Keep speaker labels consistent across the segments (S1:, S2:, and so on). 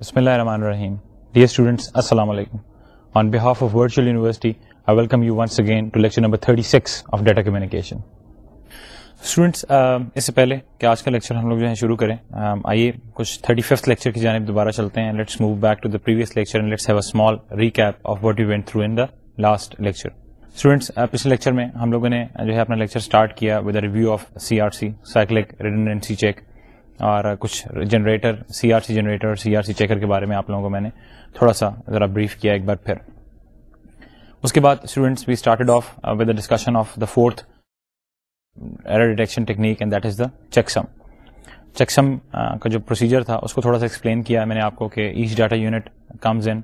S1: بسم اللہ الرحمن الرحیم اسٹوڈنٹس السلام علیکم آن بہاف آف یونیورسٹی آج کا لیکچر ہم لوگ جو ہے شروع کریں um, آئیے تھرٹی ففٹ لیکچر کی جانب دوبارہ چلتے ہیں uh, ہم لوگوں نے جو ہے اپنا اور کچھ generator C R C generator C R C checker کے بارے میں آپ لوگوں کو میں نے تھوڑا سا ذرا بریف کیا ایک بار پھر اس کے بعد اسٹوڈنٹس دا چیکسم چیکسم کا جو پروسیجر تھا اس کو تھوڑا سا ایکسپلین کیا میں نے آپ کو کہ each data unit comes in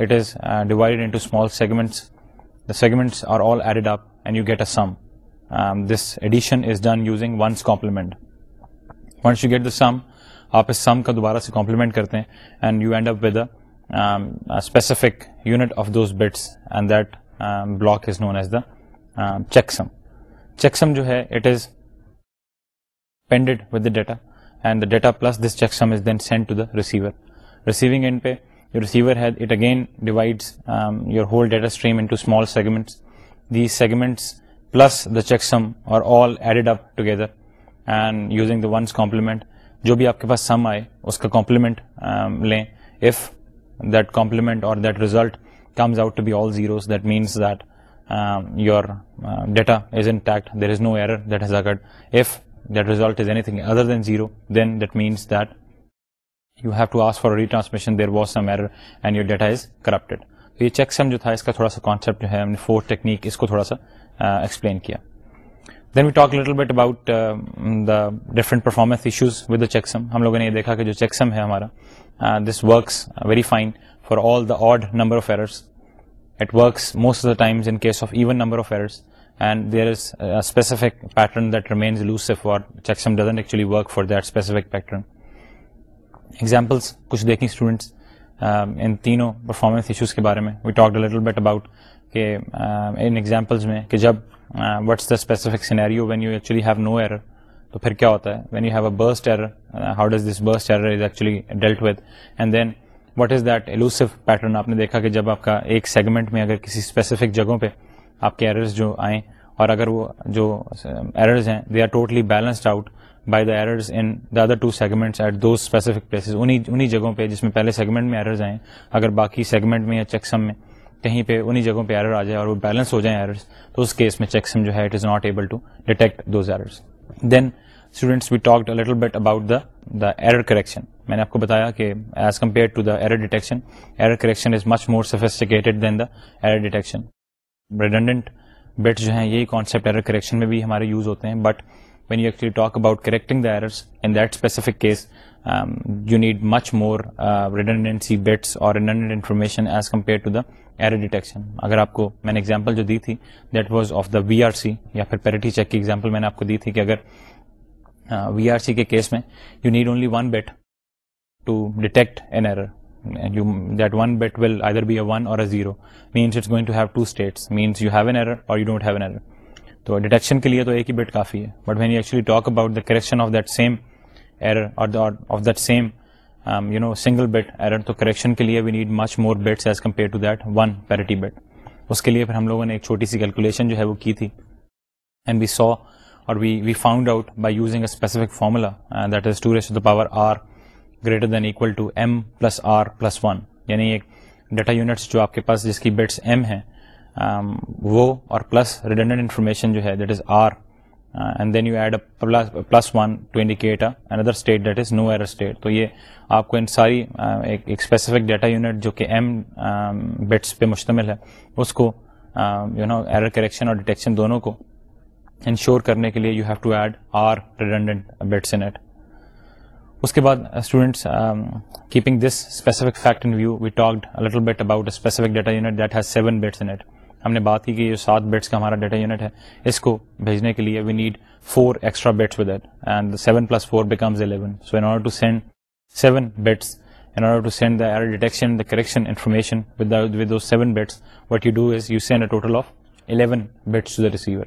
S1: it is divide small segments the segments are all up and you get a sum this addition is done using one's complement you get the sum آپ اس sum کا دوبارہ سے complement کرتے ہیں and you end up with with specific unit of those bits and that block is is known as the جو ہے it پینڈیڈ the data and the data plus this is then send to the receiver receiver receiving end پہ ہے it again divides your whole data stream into small segments the segments plus the checksum اور and using the one's complement جو بھی آپ کے پاس sum آئے اس کا کمپلیمنٹ um, لیں اف دیٹ کمپلیمنٹ اور that result comes out to be all zeros that means that your data is intact there is no error that has occurred if that result is any thing other than zero then that means that you have to ask for retransmission there was some error and your data is corrupted یہ checksum جو تھا اس کا تھوڑا سا concept ہے ہم نے four technique اس کو تھوڑا سا ایکسپلین uh, کیا then we talk little bit about the different performance issues with the checksum ہم لوگوں نے یہ دیکھا کہ جو چیکسم ہے ہمارا this works very fine for all the odd number of errors it works most of the times in case of even number of errors and there is specific pattern that remains loose for checksum doesn't actually work for that specific pattern examples کچھ دیکھیں students ان تینوں performance issues کے بارے میں we talk little bit about کہ ان examples میں کہ جب what's the specific scenario when you actually have no error تو پھر کیا ہوتا ہے when you have a burst error how does this burst error is actually dealt with and then what is that elusive pattern آپ نے دیکھا کہ جب آپ کا ایک سیگمنٹ میں اگر کسی اسپیسیفک جگہوں پہ آپ کے ایررز جو آئیں اور اگر وہ جو ایررز uh, ہیں they are totally balanced out by the errors in the other two segments at do specific places انہیں جگہوں پہ جس میں پہلے سیگمنٹ میں ایررز آئیں اگر باقی سیگمنٹ میں یا چیکسم میں کہیں پہ انہیں جگہوں پہ ایرر آ جائے اور وہ بیلنس ہو جائیں ایررز تو اس کیس میں چیکسم جو ہے it is not able to detect those errors then students we talk little bit about the the error correction میں نے آپ کو بتایا کہ as compare to the error detection error correction is much more sophisticated than the error detection redundant bit جو ہیں یہی concept error correction میں بھی ہمارے یوز ہوتے ہیں but when you actually talk about correcting the errors in that specific case you need much more redundancy bits اور redundant information as compare to the error detection اگر آپ کو میں نے ایگزامپل جو دی تھی that was of the V R C یا پھر پیرٹی چیک کی ایگزامپل میں نے آپ کو دی تھی کہ اگر وی آر سی کے کیس میں you need only one bit to detect an error that one bit will be a one or a zero means it's going to to have states means you have an error or you don't have an error تو detection کے لیے تو ایک ہی bit کافی ہے but when you actually talk about the correction of that same سیمر of that same you know single bit تو کریکشن کے لیے we need much more bit as compare bit اس کے لیے پھر ہم لوگوں نے ایک چھوٹی سی کیلکولیشن جو ہے وہ کی تھی ایم بی سو اور we we found out by using a specific formula that is two raised power are greater than ایک ڈیٹا یونٹس جو آپ کے پاس جس کی بیٹس ایم ہیں um, وہ اور پلس ریلنڈ انفارمیشن جو ہے that is are indicate another state تو یہ آپ کو ان ساری اسپیسیفک ڈیٹا یونٹ جو کہ ایم بٹس um, پہ مشتمل ہے اس کو um, انشور کرنے کے لیے you have to add at اس کے بعد students keeping this specific fact in view we talked bit specific data ہم نے بات کی کہ یہ سات بٹس کا ہمارا ڈیٹا یونٹ ہے اس کو بھیجنے کے لیے we need four extra bits with eight and seven plus four becomes eleven so in order to send seven bits in order to send the detection the correction information with with seven bits what you do is you send a total of eleven bits to the receiver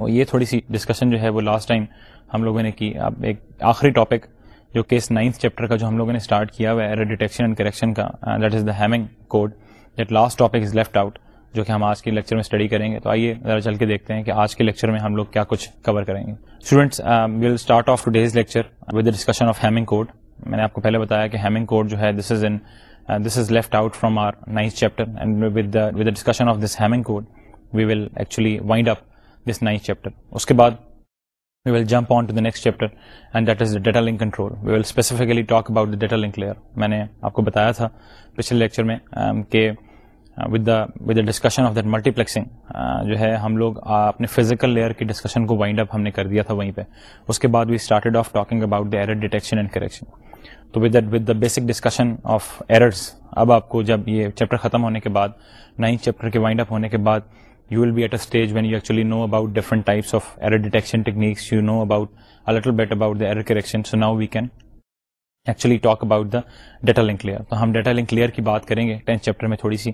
S1: اور یہ تھوڑی سی discussion جو ہے وہ last time ہم لوگوں نے کی اب ایک آخری ٹاپک جو کیس نائنتھ چیپٹر کا جو ہم لوگوں نے اسٹارٹ کیا ہوا ہے ایرر ڈیٹیکشن اینڈ کریکشن کا that is the hemming code that last topic is left out جو کہ ہم آج کے لیکچر میں اسٹڈی کریں گے تو آئیے ذرا چل کے دیکھتے ہیں کہ آج کے لیکچر میں ہم لوگ کیا کچھ کور کریں گے students will start off today's lecture with discussion of Hamming code میں نے آپ کو پہلے بتایا کہ ہیمنگ کوڈ جو ہے this is in this is left out from our ninth chapter discussion of this this Hamming code we will actually wind up chapter اس کے بعد on to the next chapter and that is data link control we will specifically talk link layer میں نے آپ کو بتایا تھا پچھلے لیکچر میں um, کہ with the with the discussion of that multiplexing جو ہے ہم لوگ اپنے فزیکل لیئر کی ڈسکشن کو وائنڈ اپ ہم نے کر دیا تھا وہیں پہ اس کے بعد we started off talking about the error detection and correction تو with with that the basic discussion of errors اب آپ کو جب یہ چیپٹر ختم ہونے کے بعد نائنتھ چیپٹر کے وائنڈ اپ ہونے کے بعد you will be at a stage when you actually know about different types of error detection techniques you know about bit about the error correction so now we can actually talk about the data link layer تو ہم data link layer کی بات کریں گے tenth chapter میں تھوڑی سی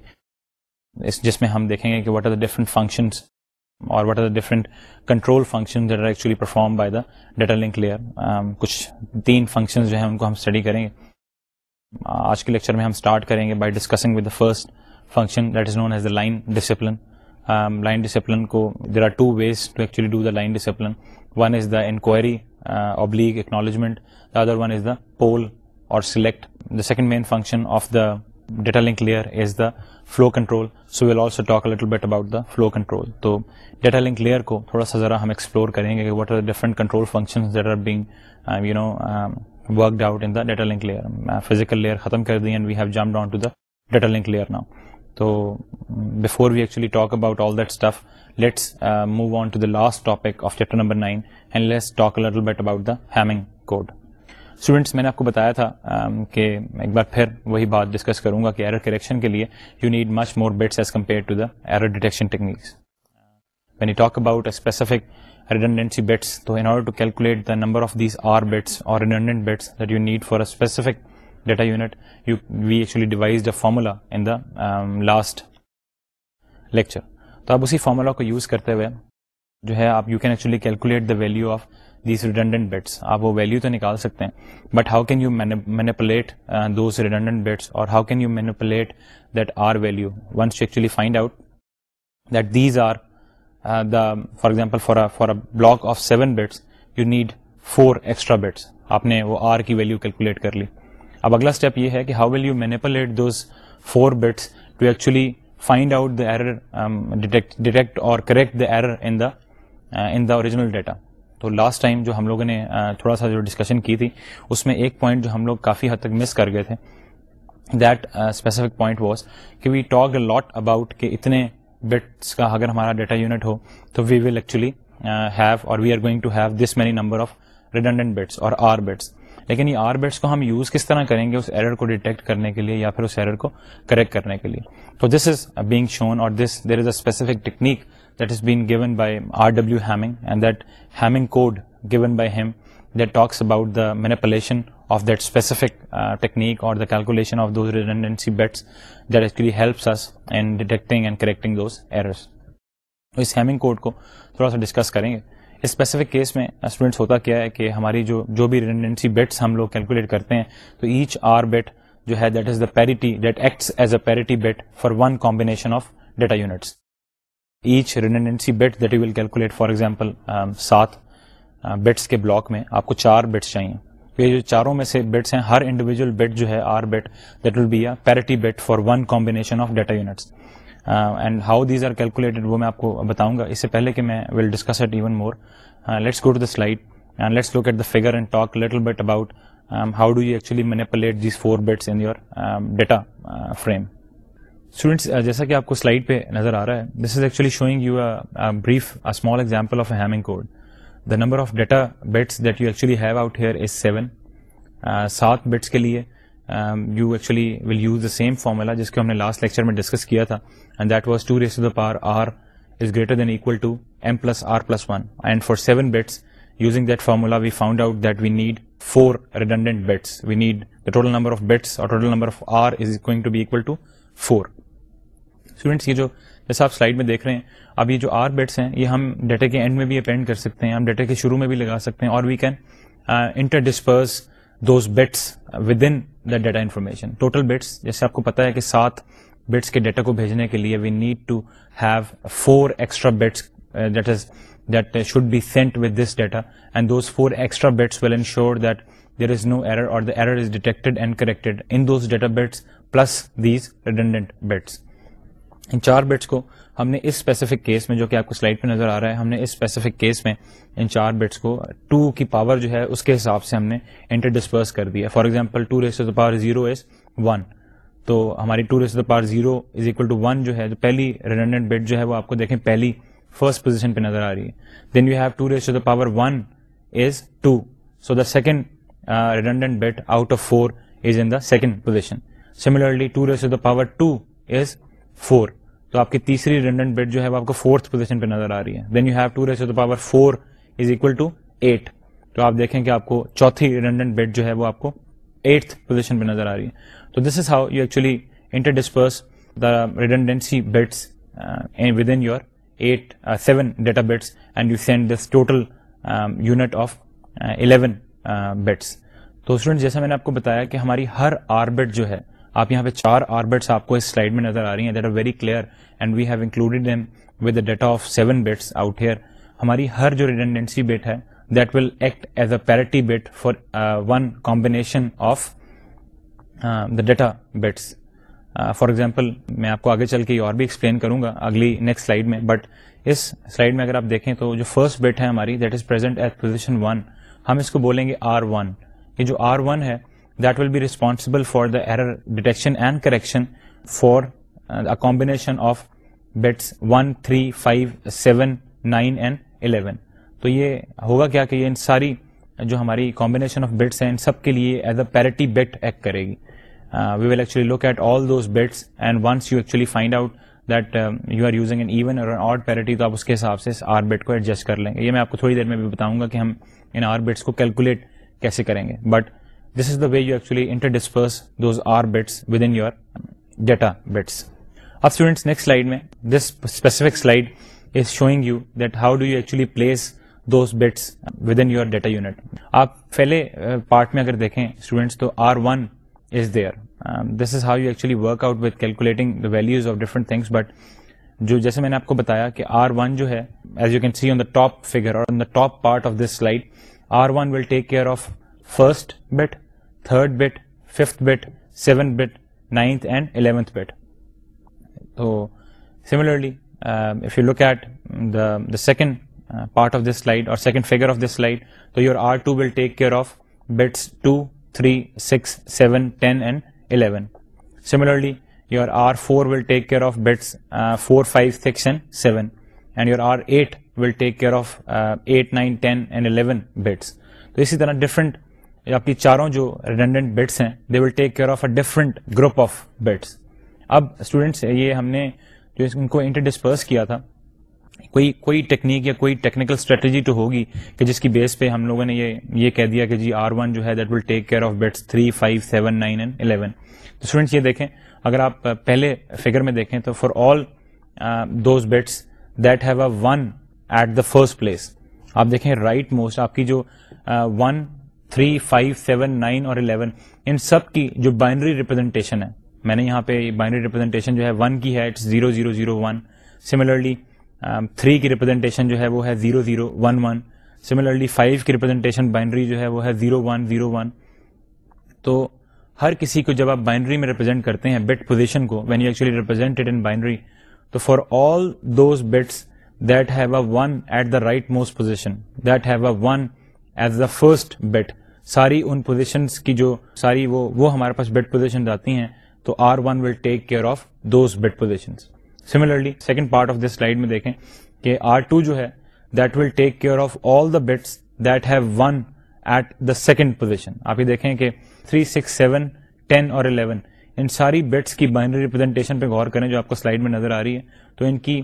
S1: جس میں ہم دیکھیں گے کہ what are the different functions اور what are the different control function perform by the data link layer کچھ تین فنکشنز جو ہیں ان کو ہم اسٹڈی کریں گے آج کے لیکچر میں ہم اسٹارٹ کریں گے by discussing with the first function that is known as the line discipline discipline line کو there are two ways to actually do the line discipline one is the enquiry ابلیگ acknowledgement other one is the poll or select the second main function of the data link layer is the flow control but link layer کو تھوڑا سا ذرا ہم explore کریں گے ختم کر layer now تو last topic of little bit about code students میں نے آپ کو بتایا تھا کہ ایک بار پھر وہی بات ڈسکس کروں گا کہ ایرر کریکشن کے لیے you need much more bits as compare to the error detection techniques when you talk about a specific redundancy bits تو in order to calculate the number of these are bits اور redundant bits that you need for a specific data unit you we actually devised a formula in the last lecture تو آپ اسی formula کو use کرتے ہوئے جو ہے آپ you can actually calculate the value of these redundant آپ وہ ویلو تو نکال سکتے ہیں but how can you manipulate those redundant or how can you manipulate that R ones actually find out that these are the for example for for block of seven bits you need four extra bits آپ نے وہ R کی value calculate کر لی اب اگلا step یہ ہے کہ how will you manipulate those four bits to actually find out the error detect or correct the error in original data تو لاسٹ ٹائم جو ہم لوگوں نے تھوڑا سا جو ڈسکشن کی تھی اس میں ایک پوائنٹ جو ہم لوگ کافی حد تک مس کر گئے تھے دیٹ اسپیسیفک پوائنٹ واز کہ we talk a lot about کہ اتنے بٹس کا اگر ہمارا ڈیٹا یونٹ ہو تو we will actually have or we are going to have this many number of redundant bits or are bits لیکن یہ آر بٹس کو ہم یوز کس طرح کریں گے اس ایرر کو ڈیٹیکٹ کرنے کے لیے یا پھر اس ایرر کو کریکٹ کرنے کے لیے تو دس از بینگ شون اور this there is a specific technique that is being given by R double by Hamming that talks اباؤٹلیشن ٹیکنیک کوڈ کو تھوڑا سا ڈسکس کریں گے اسپیسیفک کیس میں اسٹوڈنٹس ہوتا کیا ہے کہ ہماری جو جو بھی ریڈنڈنسی بیٹس ہم لوگ کیلکولیٹ کرتے ہیں تو ایچ آر بیٹ جو ہے that is the that acts as a bit for one combination of data units each redundancy bit that you will calculate for example سات بیٹس کے بلاک میں آپ کو چار چاہیے یہ جو چاروں میں سے بیٹس ہیں ہر انڈیویجول بیٹ جو ہے R that will be a parity bit for one combination of data units and how these are calculated وہ میں آپ کو بتاؤں گا اس سے پہلے کہ میں will discuss it even more let's go to the slide and let's look at the figure and talk little bit about how do you actually manipulate these four bits in your data frame students uh, جیسا کہ آپ کو slide پہ نظر آ رہا ہے this is actually showing you brief small example of a Hamming code the number of data bits that you actually have out here is seven سات بیٹس کے لیے you actually will use the same formula جس کو ہم نے last lecture میں discuss کیا تھا and that was two raise the power are is greater than equal bits using that formula we found out that we need four redundant bits we need the total number of bits اور total number of are is going to be equal to four students یہ جو جیسے آپ slide میں دیکھ رہے ہیں اب یہ جو آر بیٹس ہیں یہ ہم ڈیٹا کے اینڈ میں بھی اپینڈ کر سکتے ہیں ہم ڈیٹا کے شروع میں بھی لگا سکتے ہیں اور we can inter disperse those bits with in the data information total bits جیسے آپ کو پتا ہے کہ سات بیٹس کے ڈیٹا کو بھیجنے کے لیے we need to have four extra bits that is that should be sent with this data and those four extra bits will ensure that there is no error or the error is detected and corrected in those data bits plus these redundant bits ان چار bits کو ہم نے اس specific case میں جو کہ آپ کو سلائڈ پہ نظر آ رہا ہے ہم نے اس اسپیسیفک کیس میں ان چار بٹس کو ٹو کی پاور جو ہے اس کے حساب سے ہم نے انٹر ڈسپرس کر دیا for example two raise the power zero is one تو ہماری two raise the power zero is equal to one جو ہے جو پہلی ریڈنڈنٹ بٹ جو ہے وہ آپ کو دیکھیں پہلی فرسٹ پوزیشن پہ نظر آ رہی ہے then you have two raise the power one is two so the second redundant bit out of four is in the second position similarly two raise the power two is four تو آپ کی تیسری redundant bit جو ہے وہ آپ کو fourth position پہ نظر آ رہی ہے then you have two raise power four is equal to at تو آپ دیکھیں کہ آپ کو چوتھی ریڈنٹ بٹ جو ہے وہ آپ کو ایٹھ پوزیشن پہ نظر آ رہی ہے تو this is how you actually inter disperse the redundancy bits with in your eight seven data bits and you send this total unit of eleven bits تو اسٹوڈینٹ جیسا میں نے آپ کو بتایا کہ ہماری ہر آربٹ جو ہے آپ یہاں پہ چار آربٹس آپ کو اس سلائڈ میں نظر آ رہی ہیں that are very clear and we have included them with data of seven bits out here ہماری ہر جو ریٹینڈینسی بیٹ ہے that will act as a parity bit for one combination of the data bits for example میں آپ کو آگے چل کے اور بھی ایکسپلین کروں گا اگلی نیکسٹ سلائڈ میں بٹ اس سلائڈ میں اگر آپ دیکھیں تو جو فرسٹ بیٹ ہے ہماری that is present at position one ہم اس کو بولیں گے آر ون یہ جو آر ون ہے that will be responsible for the error detection and correction for combination of bits one three five seven nine and eleven تو یہ ہوگا کیا کہ یہ ان ساری جو ہماری کامبنیشن آف بیٹس ہیں ان سب کے لیے as a parity bit act کرے گی we will actually look at all those bits and once you actually find out that you are using an even اور آر پیرٹی تو آپ اس کے حساب سے آر بٹ کو ایڈجسٹ کر لیں گے یہ میں آپ کو تھوڑی دیر میں بھی بتاؤں گا کہ ہم ان آر بٹس کو کیلکولیٹ کیسے کریں گے but this is the way you actually inter میں this showing you that how do actually place those bits آپ پہلے دیکھیں this is how you actually work out values of different things but جو جیسے میں نے آپ کو بتایا کہ آر ون جو ہے as you can see on the top figure of this slide R one will take care of first bit third bit fifth bit seven bit ninth and eleventh bit تو similarly if you look at the the second part of this slide or second figure of this slide تو your R two will take care of bits two three six seven ten and eleven similarly your R four will take care of bits four five six and seven and your R eight will take care of eight nine ten and eleven bits تو اسی طرح different آپ کی چاروں جو redundant bits ہیں they will take care of a different group of bits اب students یہ ہم نے جو ان کو انٹر ڈسپرس کیا تھا کوئی کوئی ٹیکنیک یا کوئی ٹیکنیکل اسٹریٹجی تو ہوگی کہ جس کی بیس پہ ہم لوگوں نے یہ یہ کہہ دیا کہ جی آر ون جو ہے that will take care of bits three five seven nine eleven تو اسٹوڈینٹس یہ دیکھیں اگر آپ پہلے فگر میں دیکھیں تو for all those bits that have a one at the first place آپ دیکھیں رائٹ موسٹ آپ کی جو one uh, three five seven nine اور الیون ان سب کی جو بائنری ریپرزنٹیشن ہے میں نے یہاں پہ بائنری ریپرزنٹیشن جو ہے zero zero zero one similarly three کی ریپرزنٹیشن um, جو ہے وہ ہے zero zero one one five کی ریپرزینٹیشن بائنڈری جو ہے وہ ہے زیرو ون زیرو ون تو ہر کسی کو جب آپ بائنڈری میں ریپرزینٹ کرتے ہیں بٹ پوزیشن کو when you actually represent in binary تو for all those bits that have a one at the right most position that have a one as the first bit ساری ان positions کی جو ساری وہ وہ ہمارے پاس بیٹ پوزیشن آتی ہیں تو R one will take care of those position similarly second part of this slide میں دیکھیں کہ آر ٹو جو ہے that will take care of all the bits that have one at the second position آپ یہ دیکھیں کہ three six seven ten اور الیون ان ساری بیٹس کی بائنری ریپرزینٹیشن پہ غور کریں جو آپ کو سلائڈ میں نظر آ رہی ہے تو ان کی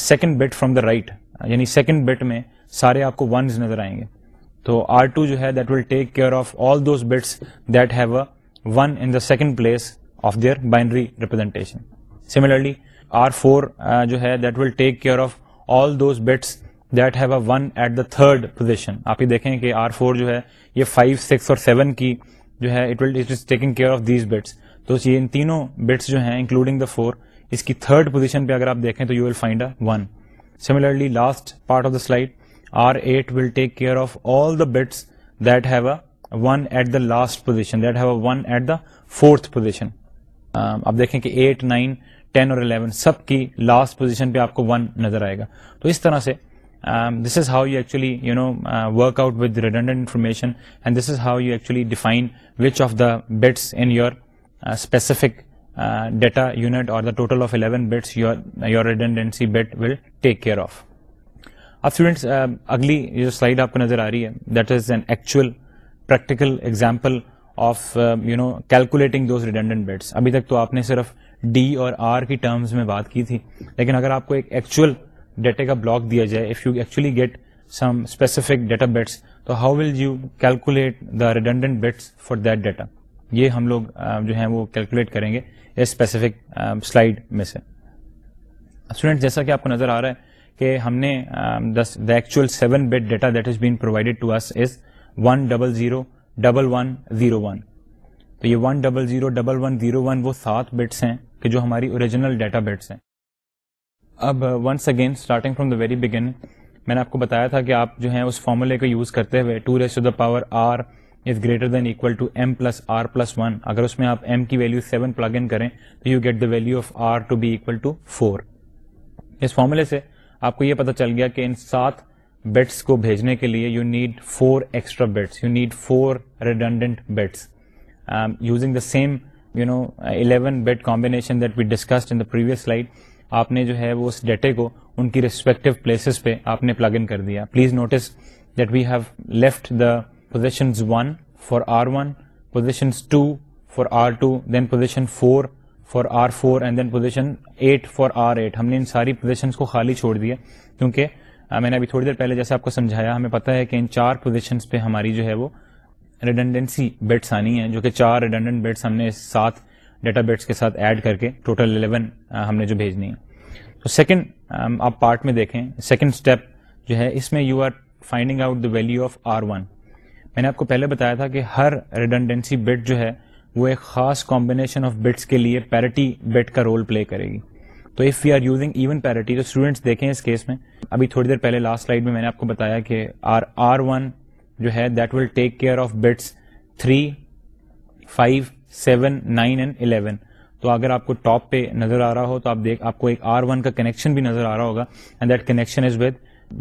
S1: second bit from the right یعنی سیکنڈ بیٹ میں سارے آپ کو ونز نظر آئیں گے تو آر ٹو جو ہے that will take care of all those bits that have a one in the second place of their binary representation similarly R four جو ہے that will take care of all those bits that have a one at the third position آپ یہ دیکھیں کہ R four جو ہے یہ five six اور سیون کی جو ہے it will it is taking care of these bits تو یہ ان تینوں بٹس جو ہیں انکلوڈنگ دا فور اس کی تھرڈ پوزیشن پہ اگر آپ دیکھیں تو you will find a one similarly last part of the slide take care of all the bits that have a one at the last position fourth position آپ دیکھیں کہ ایٹ نائن اور eleven سب کی لاسٹ پوزیشن پہ آپ کو one نظر آئے گا تو اس طرح سے this is how you actually you know work out with redundant information and this is how you actually define which of the bits in your specific data unit or the total of eleven bits your redundancy bit will take care of اب students اگلی جو slide آپ کو نظر آ رہی ہے that is an actual practical example of you know calculating those redundant bits ابھی تک تو آپ نے صرف ڈی اور آر کی ٹرمز میں بات کی تھی لیکن اگر آپ کو ایک ایکچوئل ڈیٹے کا بلاک دیا جائے if you actually get some specific data bits تو how will you calculate the redundant bits for that data یہ ہم لوگ جو ہیں وہ کیلکولیٹ کریں گے اسپیسیفک سلائڈ میں سے اسٹوڈینٹ جیسا کہ آپ کو نظر آ رہا ہے کہ ہم نے the actual seven bed data that is been provided to us is one double zero double one zero one تو یہ one double zero double one zero one وہ سات بٹس ہیں کہ جو ہماری اوریجنل ڈیٹا بیڈس ہیں اب once again starting from the very begin میں نے آپ کو بتایا تھا کہ آپ جو ہیں اس فارمولے کو یوز کرتے ہوئے two raise to the power R is greater than equal to M plus are plus one اگر اس میں آپ ایم کی ویلیو سیون پلگ ان کریں تو you get the value of R to be equal to four اس فارمولے سے آپ کو یہ پتا چل گیا کہ ان سات بٹس کو بھیجنے کے لیے you need four extra bits you need four redundant bits using the same you know eleven bit combination that we discussed in the previous slide آپ نے جو ہے وہ اس ڈیٹے کو ان کی ریسپیکٹو پلیسز پہ آپ نے پلگ ان کر دیا please notice that we have left the positions one for R one positions two for R two then position four for R four and then position eight for R eight ہم نے ان ساری positions کو خالی چھوڑ دیا کیونکہ میں نے ابھی تھوڑی دیر پہلے جیسے آپ کو سمجھایا ہمیں پتا ہے کہ ان چار پوزیشنس پہ ہماری جو ہے وہ ریڈنڈینسی بیٹس آنی ہیں جو کہ چار ریڈنڈنٹ بیٹس ہم نے سات ڈیٹا بیٹس کے ساتھ ایڈ کر کے ٹوٹل الیون ہم نے جو بھیجنی ہے تو سیکنڈ آپ پارٹ میں دیکھیں سیکنڈ اسٹیپ جو ہے اس میں you are finding out the value of R one میں نے آپ کو پہلے بتایا تھا کہ ہر ریڈنڈینسی بیٹ جو ہے وہ ایک خاص کمبینیشن آف بٹس کے لیے پیرٹی بٹ کا رول پلے کرے گی تو if we are using even parity تو اسٹوڈینٹس دیکھیں اس کیس میں ابھی تھوڑی دیر پہلے لاسٹ سلائڈ میں میں نے آپ کو بتایا کہ آر آر ون جو ہے that will take care of bits three five seven nine and eleven تو اگر آپ کو ٹاپ پہ نظر آ رہا ہو تو آپ دیکھ آپ کو ایک آر ون کا کنیکشن بھی نظر آ رہا ہوگا and that connection is with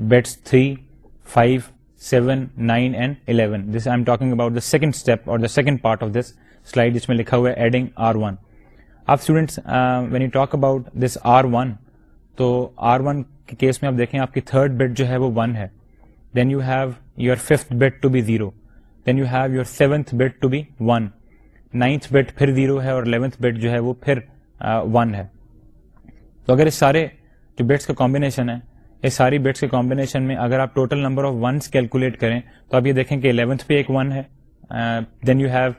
S1: bits three five seven nine and eleven this I am talking about the second step اور the second part of this slide جس میں لکھا ہوا ہے ایڈنگ آر ون آپ students when you talk about this R one تو R one کے case میں آپ دیکھیں آپ کی تھرڈ بٹ جو ہے وہ ون ہے then you have your fifth bit to be zero then you have your seventh bit to be one ninth bit پھر زیرو ہے اور الیونتھ بٹ جو ہے وہ پھر ون ہے تو اگر اس سارے جو بٹس کا کمبینیشن ہے اس ساری بٹس کے کمبینیشن میں اگر آپ total number of ones calculate کریں تو آپ یہ دیکھیں کہ الیونتھ پہ ایک ون ہے دین یو ہیو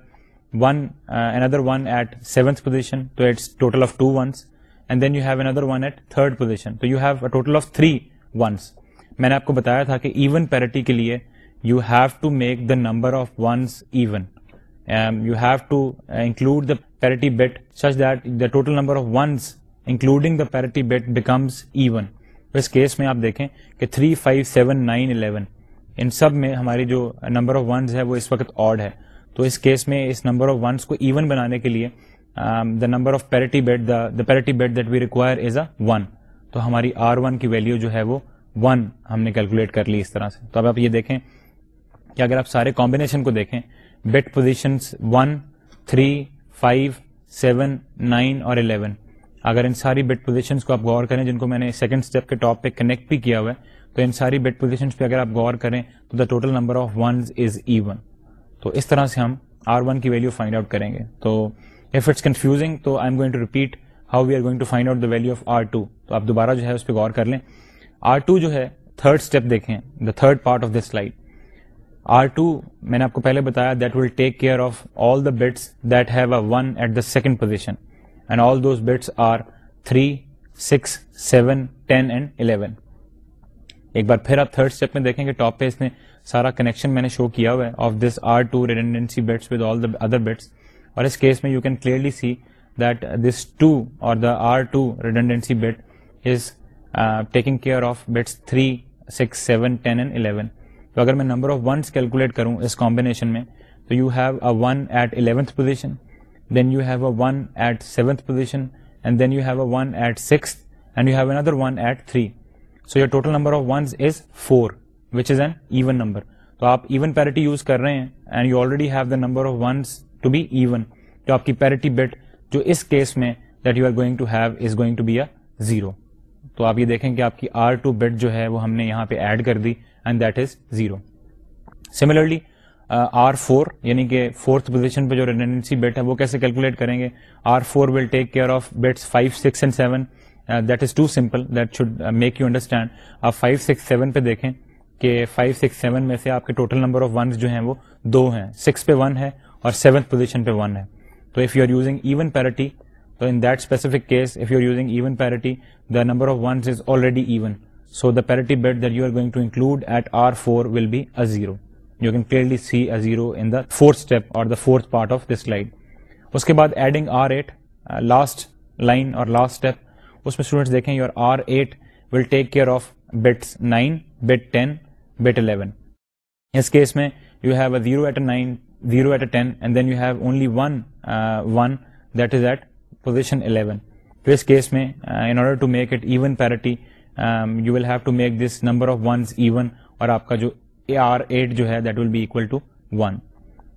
S1: وندر ون ایٹ سیون پوزیشن تو آپ کو بتایا تھا کہ ایون پیرٹی کے لیے you have to make the parity bit such that the total parity bit becomes even اس کیس میں آپ دیکھیں کہ three five seven nine eleven ان سب میں ہماری جو نمبر آف ونز ہے وہ اس وقت آڈ ہے تو اس کیس میں اس نمبر آف ونس کو ایون بنانے کے لیے the number of parity bit the the parity bit that we require is a one تو ہماری آر ون کی ویلو جو ہے وہ ون ہم نے کیلکولیٹ کر لی اس طرح سے تو اب آپ یہ دیکھیں کہ اگر آپ سارے کمبینیشن کو دیکھیں bit positions one three five seven nine اور الیون اگر ان ساری بیٹ پوزیشنس کو آپ غور کریں جن کو میں نے سیکنڈ اسٹیپ کے ٹاپ پہ کنیکٹ بھی کیا ہوا ہے تو ان ساری بیڈ پوزیشنس پہ اگر آپ غور کریں تو the total number of ones is even تو اس طرح سے ہم آر ون کی ویلیو فائنڈ آؤٹ کریں گے تو اف اٹس کنفیوزنگ تو I am going to repeat how we are going to find out the value of R two تو آپ دوبارہ جو ہے اس پہ غور کر لیں آر ٹو جو ہے تھرڈ اسٹیپ دیکھیں the third part of this slide R two میں نے آپ کو پہلے بتایا that will take care of all the bits that have a one at the second position and all those bits are three six seven ten and eleven ایک بار پھر آپ تھرڈ اسٹیپ میں دیکھیں گے ٹاپ پہ اس نے سارا کنیکشن میں نے شو کیا ہوا ہے of this R two redundancy bits with all the other bits اور اس کیس میں you can clearly see that this two اور the R two bit is taking care bits three six seven ten and eleven تو اگر میں number of ones calculate کروں اس combination میں تو you have a one at eleventh position then you have a one at seventh position and and then you you have have a one one at at six اندر three so your total number of ones is four which is an even number تو آپ even parity use کر رہے ہیں کہ آپ کی یہاں پہ ایڈ کر دی and that is zero similarly R four یعنی کہ فورتھ پوزیشن پہ جو ریٹنڈنسی بٹ ہے وہ کیسے کیلکولیٹ کریں گے R four will take care of bits five six that is to understand آپ فائیو سکس سیون پہ دیکھیں کہ فائیو سکس سیون میں سے آپ کے ٹوٹل نمبر آف ونس جو ہیں وہ دو ہیں سکس پہ ون ہے اور سیونتھ پوزیشن پہ ون ہے تو if you are using even parity تو in that specific case if you are using even parity the number of ones is already even so the parity bit that you are going to include at R four will be a zero you can clearly see a zero in the fourth step اور the fourth part of this اس کے بعد adding R eight last line or last step اس میں students دیکھیں R eight will take care of bits bit bit 11 اس case میں you have a zero at a nine zero at a ten and then you have only one one that is at position 11 تو اس case میں in order to make it even parity you will have to make this number of ones even اور آپ کا جو R eight جو ہے that will be equal to one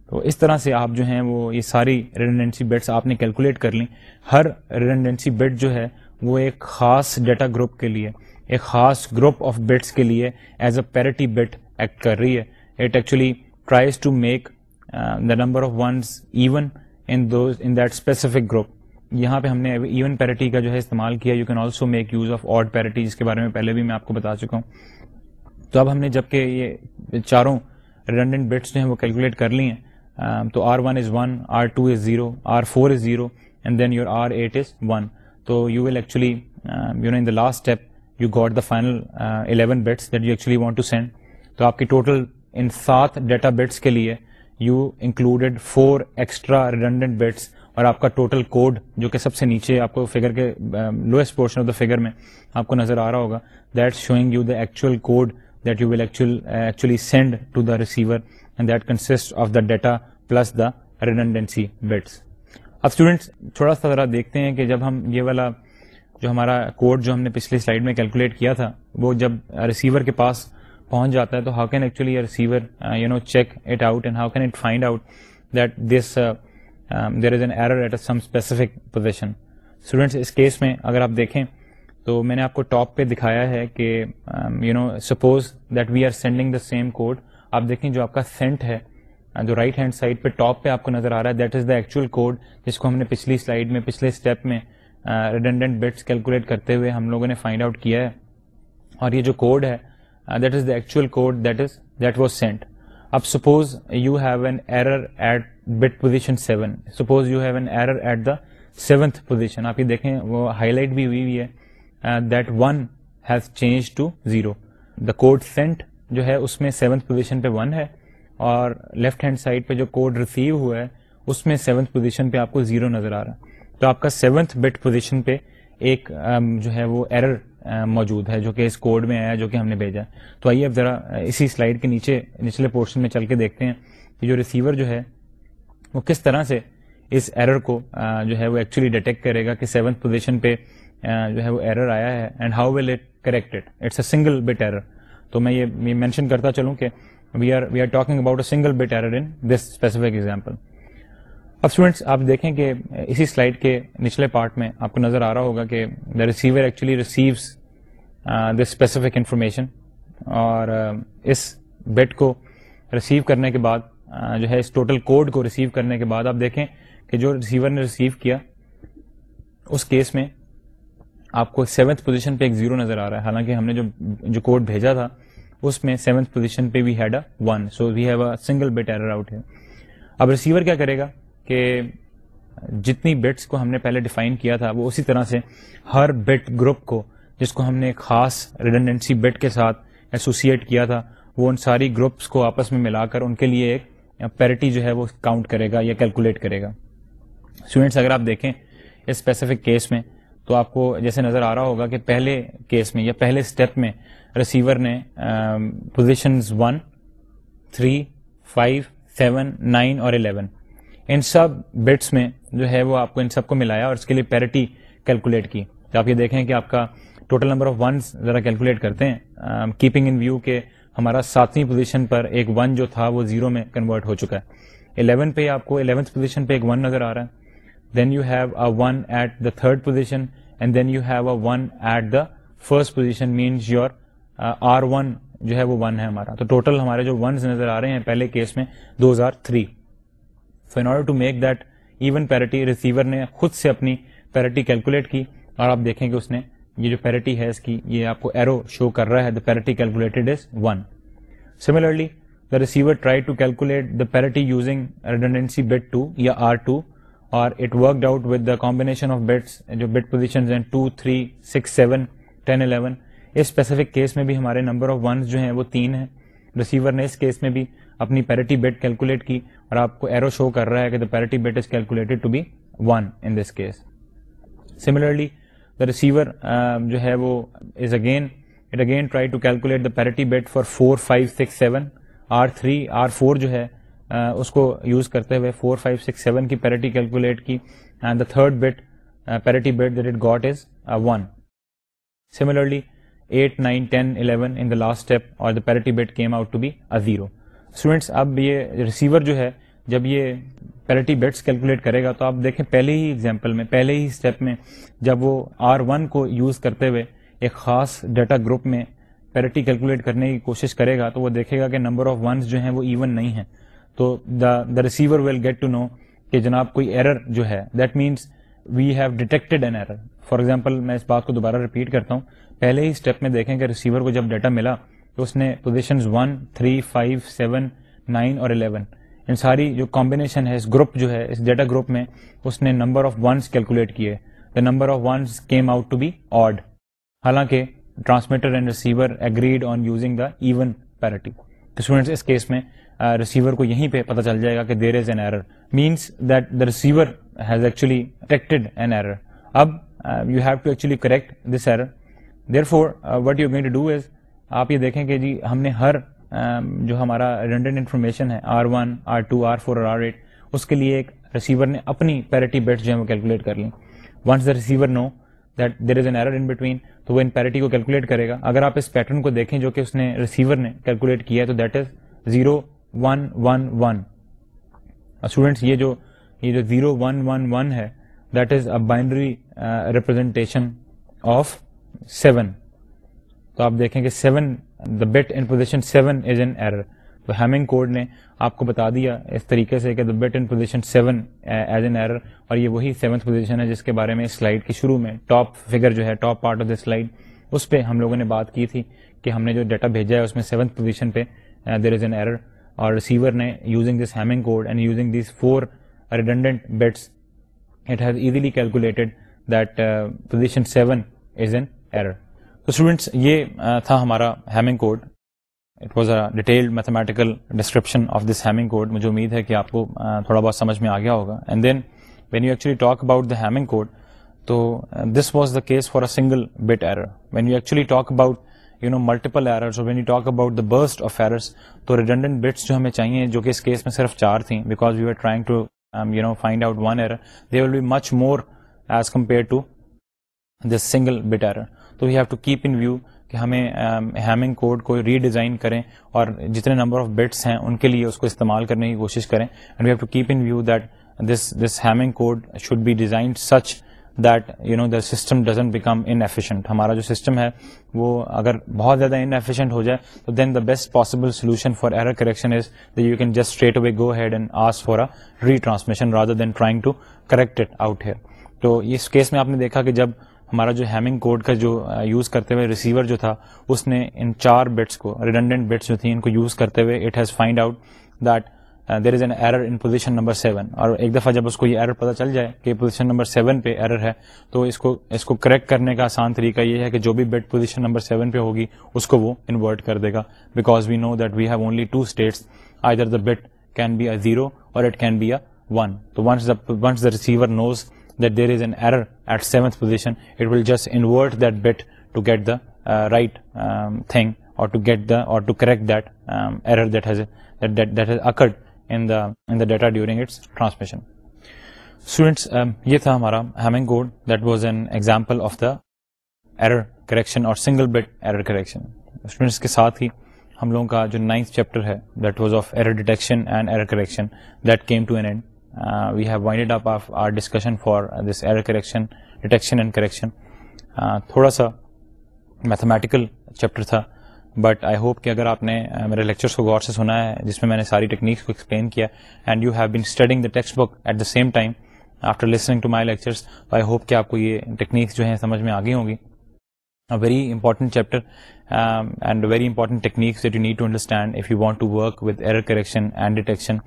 S1: تو اس طرح سے آپ جو ہیں وہ یہ ساری ریڈنڈنسی بیٹس آپ نے کیلکولیٹ کر لیں ہر ریڈنڈنسی بیٹ جو ہے وہ ایک خاص ڈیٹا گروپ کے لیے ایک خاص گروپ آف بٹس کے لیے as a parity bit act کر رہی ہے it actually tries to make the number of ones even in that specific group یہاں پہ ہم نے ایون پیرٹی کا جو ہے استعمال کیا you can also make use of odd parity جس کے بارے میں پہلے بھی میں آپ کو بتا چکا ہوں تو اب ہم نے جبکہ یہ چاروں ریڈنڈنٹ بٹس جو ہیں وہ کیلکولیٹ کر لی ہیں um, تو R one is one R two is zero R four is zero and then your R eight is one تو you will actually you know in the last step you got the final eleven bits that you actually want to send تو آپ کی total ان سات data bits کے لیے you included four extra redundant bits اور آپ کا ٹوٹل کوڈ جو کہ سب سے نیچے آپ کو فگر کے lowest portion of the figure میں آپ کو نظر آ رہا ہوگا that showing you the actual code that you will actually send to the receiver and that consist of the data plus the redundancy bits اب اسٹوڈینٹس تھوڑا سا ذرا دیکھتے ہیں کہ جب ہم یہ والا جو ہمارا کوڈ جو ہم نے پچھلی سلائڈ میں کیلکولیٹ کیا تھا وہ جب ریسیور کے پاس پہنچ جاتا ہے تو how can actually receiver you know check it out and how can it find out that this there is an error at a some specific position students اس کیس میں اگر آپ دیکھیں تو میں نے آپ کو ٹاپ پہ دکھایا ہے کہ you know suppose that we are sending the same code آپ دیکھیں جو آپ کا سینٹ ہے uh, جو رائٹ ہینڈ سائڈ پہ ٹاپ پہ آپ کو نظر آ رہا ہے that is the actual code جس کو ہم نے پچھلی سلائڈ میں پچھلے اسٹیپ میں ریڈنڈنٹ بٹس کیلکولیٹ کرتے ہوئے ہم لوگوں نے فائنڈ آؤٹ کیا ہے اور یہ جو کوڈ ہے that is the actual code that is that was sent اب suppose you have an error at bit position seven suppose you have an error at the seventh position آپ یہ دیکھیں وہ ہائی لائٹ بھی ہوئی ہوئی ہے that one has change to zero the code sent جو ہے اس میں سیونتھ پوزیشن پہ ون ہے اور لیفٹ ہینڈ سائڈ پہ جو کوڈ ریسیو ہوا ہے اس میں سیونتھ پوزیشن پہ آپ کو زیرو نظر آ رہا ہے تو آپ کا سیونتھ بٹ پوزیشن پہ ایک جو ہے وہ ایرر موجود ہے جو کہ اس کوڈ میں آیا جو کہ ہم نے بھیجا تو آئیے اب ذرا اسی سلائڈ کے نیچے نچلے پورشن میں چل کے دیکھتے ہیں کہ جو ریسیور جو ہے وہ کس طرح سے اس ایرر کو جو ہے وہ ایکچولی ڈیٹیکٹ کرے گا کہ سیونتھ پوزیشن پہ جو ہے وہ ایرر آیا ہے and how will it it's a single bit error تو میں یہ مینشن کرتا چلوں کہ we we are are talking about a single bit error in this specific example اب اسٹوڈینٹس آپ دیکھیں کہ اسی سلائڈ کے نچلے پارٹ میں آپ کو نظر آ رہا ہوگا کہ the receiver actually receives the specific information اور uh, اس بیٹ کو ریسیو کرنے کے بعد uh, جو ہے اس ٹوٹل کوڈ کو ریسیو کرنے کے بعد آپ دیکھیں کہ جو ریسیور نے ریسیو کیا اس کیس میں آپ کو سیونتھ پوزیشن پہ ایک زیرو نظر آ رہا ہے حالانکہ ہم نے جو جو کوڈ بھیجا تھا اس میں سیونتھ پوزیشن پہ we had a one so we have a single error out ہے اب ریسیور کیا کرے گا کہ جتنی بٹس کو ہم نے پہلے ڈیفائن کیا تھا وہ اسی طرح سے ہر بٹ گروپ کو جس کو ہم نے ایک خاص ریڈنڈنسی بٹ کے ساتھ ایسوسیٹ کیا تھا وہ ان ساری گروپس کو آپس میں ملا کر ان کے لیے ایک پیرٹی جو ہے وہ کاؤنٹ کرے گا یا کیلکولیٹ کرے گا اسٹوڈینٹس اگر آپ دیکھیں اس اسپیسیفک کیس میں تو آپ کو جیسے نظر آ رہا ہوگا کہ پہلے کیس میں یا پہلے اسٹیپ میں ریسیور نے positions one three five seven nine اور الیون ان سب بٹس میں جو ہے وہ آپ کو ان سب کو ملایا اور اس کے لیے پیرٹی کیلکولیٹ کی تو آپ یہ دیکھیں کہ آپ کا ٹوٹل نمبر آف ونس ذرا کیلکولیٹ کرتے ہیں کیپنگ ان ویو کہ ہمارا ساتویں پوزیشن پر ایک ون جو تھا وہ زیرو میں کنورٹ ہو چکا ہے الیون پہ آپ کو الیونتھ پوزیشن پہ ایک ون نظر آ رہا ہے then you have a one at the third position and then you have a one at the first position means your R one جو ہے وہ ون ہے ہمارا تو ٹوٹل ہمارے جو ونز نظر آ رہے ہیں پہلے کیس میں دو ہزار three so in order to make that even parity receiver نے خود سے اپنی پیرٹی کیلکولیٹ کی اور آپ دیکھیں کہ اس نے یہ جو پیرٹی ہے اس کی یہ آپ کو ایرو شو کر رہا ہے the parity calculated is one similarly the receiver try to calculate the parity using redundancy bit two یا آر ٹو اور it worked out with the combination of bits جو بیٹ پوزیشنز ہیں two three six seven ten eleven اس specific case میں بھی ہمارے number of ones جو ہیں وہ تین ہیں ریسیور نے اس کیس میں بھی اپنی پیرٹی بیٹ کیلکولیٹ کی اور آپ کو ایرو شو کر رہا ہے کہ the parity bit is calculated to be one in this case similarly the receiver جو ہے وہ is again it again try to calculate the parity bit for four five six seven R three R four جو ہے uh, اس کو use کرتے ہوئے four five six seven کی پیرٹی کیلکولیٹ کی and the third bit parity bit that it got is one similarly 8, 9, 10, 11 in the last step or the parity bit came out to be a students اب یہ receiver جو ہے جب یہ parity bits calculate کرے گا تو آپ دیکھیں پہلے ہی ایگزامپل میں پہلے ہی اسٹیپ میں جب وہ آر ون کو یوز کرتے ہوئے ایک خاص ڈیٹا گروپ میں پیرٹی کیلکولیٹ کرنے کی کوشش کرے گا تو وہ دیکھے گا کہ نمبر آف ونس جو ہیں وہ ایون نہیں ہیں تو the the receiver will get to know کہ جناب کوئی ایرر جو ہے that means we have detected an error for example میں اس بات کو دوبارہ رپیٹ کرتا ہوں پہلے ہی اسٹیپ میں دیکھیں کہ ریسیور کو جب ڈیٹا ملا اس نے پوزیشن 1, 3, 5, 7, 9 اور 11 ان ساری جو کمبینیشن ہے اس گروپ جو ہے اس ڈیٹا گروپ میں اس نے نمبر آف ونس کیلکولیٹ کیے the number of ones came out to be odd حالانکہ transmitter and receiver agreed on using the even parity students اس کیس میں ریسیور کو یہیں پہ پتہ چل جائے گا کہ there is an error means that the receiver has actually detected an error اب you have to actually correct this error therefore what you going to do is آپ یہ دیکھیں کہ جی ہم نے ہر جو ہمارا رنڈر انفارمیشن ہے R one R two R four اور آر ایٹ اس کے لیے ایک ریسیور نے اپنی پیرٹی بیٹس جو ہے وہ کیلکولیٹ کر لیں once the receiver know that there is an error in between تو وہ ان پیرٹی کو کیلکولیٹ کرے گا اگر آپ اس پیٹرن کو دیکھیں جو کہ اس نے ریسیور نے کیلکولیٹ کیا ہے تو that is zero one one one students یہ جو یہ جو زیرو ون ون ون ہے that is a binary representation of seven تو آپ دیکھیں کہ seven seven the in position is an error تو ہیمنگ کوڈ نے آپ کو بتا دیا اس طریقے سے کہ the bit in position seven as an error اور یہ وہی سیونتھ پوزیشن ہے جس کے بارے میں سلائڈ کے شروع میں ٹاپ فگر جو ہے top part of the slide اس پہ ہم لوگوں نے بات کی تھی کہ ہم نے جو ڈیٹا بھیجا ہے اس میں سیونتھ پوزیشن پہ دیر از این ایرر اور ریسیور نے using this Hamming code and using these four redundant bits it has easily calculated that position seven is an error students یہ تھا ہمارا Hamming code it was a detailed mathematical description of this Hamming code مجھے امید ہے کہ آپ کو تھوڑا بہت سمجھ میں آ گیا ہوگا and then when you actually talk about the hemming code تو this was the case for a single bit error when you actually talk about you know multiple when you talk about the burst of errors تو redundant bits جو ہمیں چاہیے جو کہ اس case میں صرف چار تھیں because are trying to you know find out one error they will be much more as compare to this single bit error تو we have to keep in view کہ ہمیں ہیمنگ um, کوڈ کو redesign کریں اور جتنے number of bits ہیں ان کے لیے اس کو استعمال کرنے کی کوشش کریں and we have to keep in view that this this Hamming code should be design such that you know the system doesn't become inefficient ہمارا جو سسٹم ہے وہ اگر بہت زیادہ ان ایفیشینٹ ہو جائے تو then the best possible solution for error correction is you can just straight away go ahead and ask for retransmission rather than trying to correct it out here تو اس کیس میں آپ نے دیکھا کہ جب ہمارا جو ہیمنگ کوڈ کا جو یوز کرتے ہوئے ریسیور جو تھا اس نے ان چار بٹس کو ریڈنڈنٹ بٹس جو تھیں ان کو یوز کرتے ہوئے it has find out that there is an error in position number seven اور ایک دفعہ جب اس کو یہ ایرر پتا چل جائے کہ پوزیشن نمبر سیون پہ ایرر ہے تو اس کو اس کو کریکٹ کرنے کا آسان طریقہ یہ ہے کہ جو بھی بیڈ پوزیشن نمبر سیون پہ ہوگی اس کو وہ انورٹ کر دے گا because we know that we have only two states either the bit can be a zero اور it can be a one تو once once the receiver knows that there is an error at seven position it will just invert that bit to get the right اور data during transmission students یہ تھا ہمارا Hamming code that was an example of the error correction اور single bit error correction students کے ساتھ ہی ہم لوگوں کا جو نائنتھ چیپٹر ہے that was of error detection and error correction that came to an end we have ended up of our discussion for this error correction detection and correction تھوڑا سا میتھمیٹیکل چیپٹر تھا بٹ آئی ہوپ کہ اگر آپ نے میرے lectures کو غور سے سنا ہے جس میں میں نے ساری ٹیکنیکس کو ایکسپلین کیا and you have been studying the text book at the same time after listening to my lectures I hope کہ آپ کو یہ ٹیکنیکس جو ہیں سمجھ میں آگے ہوں گی very important chapter and very important techniques that you need to understand if you want to work with error correction and detection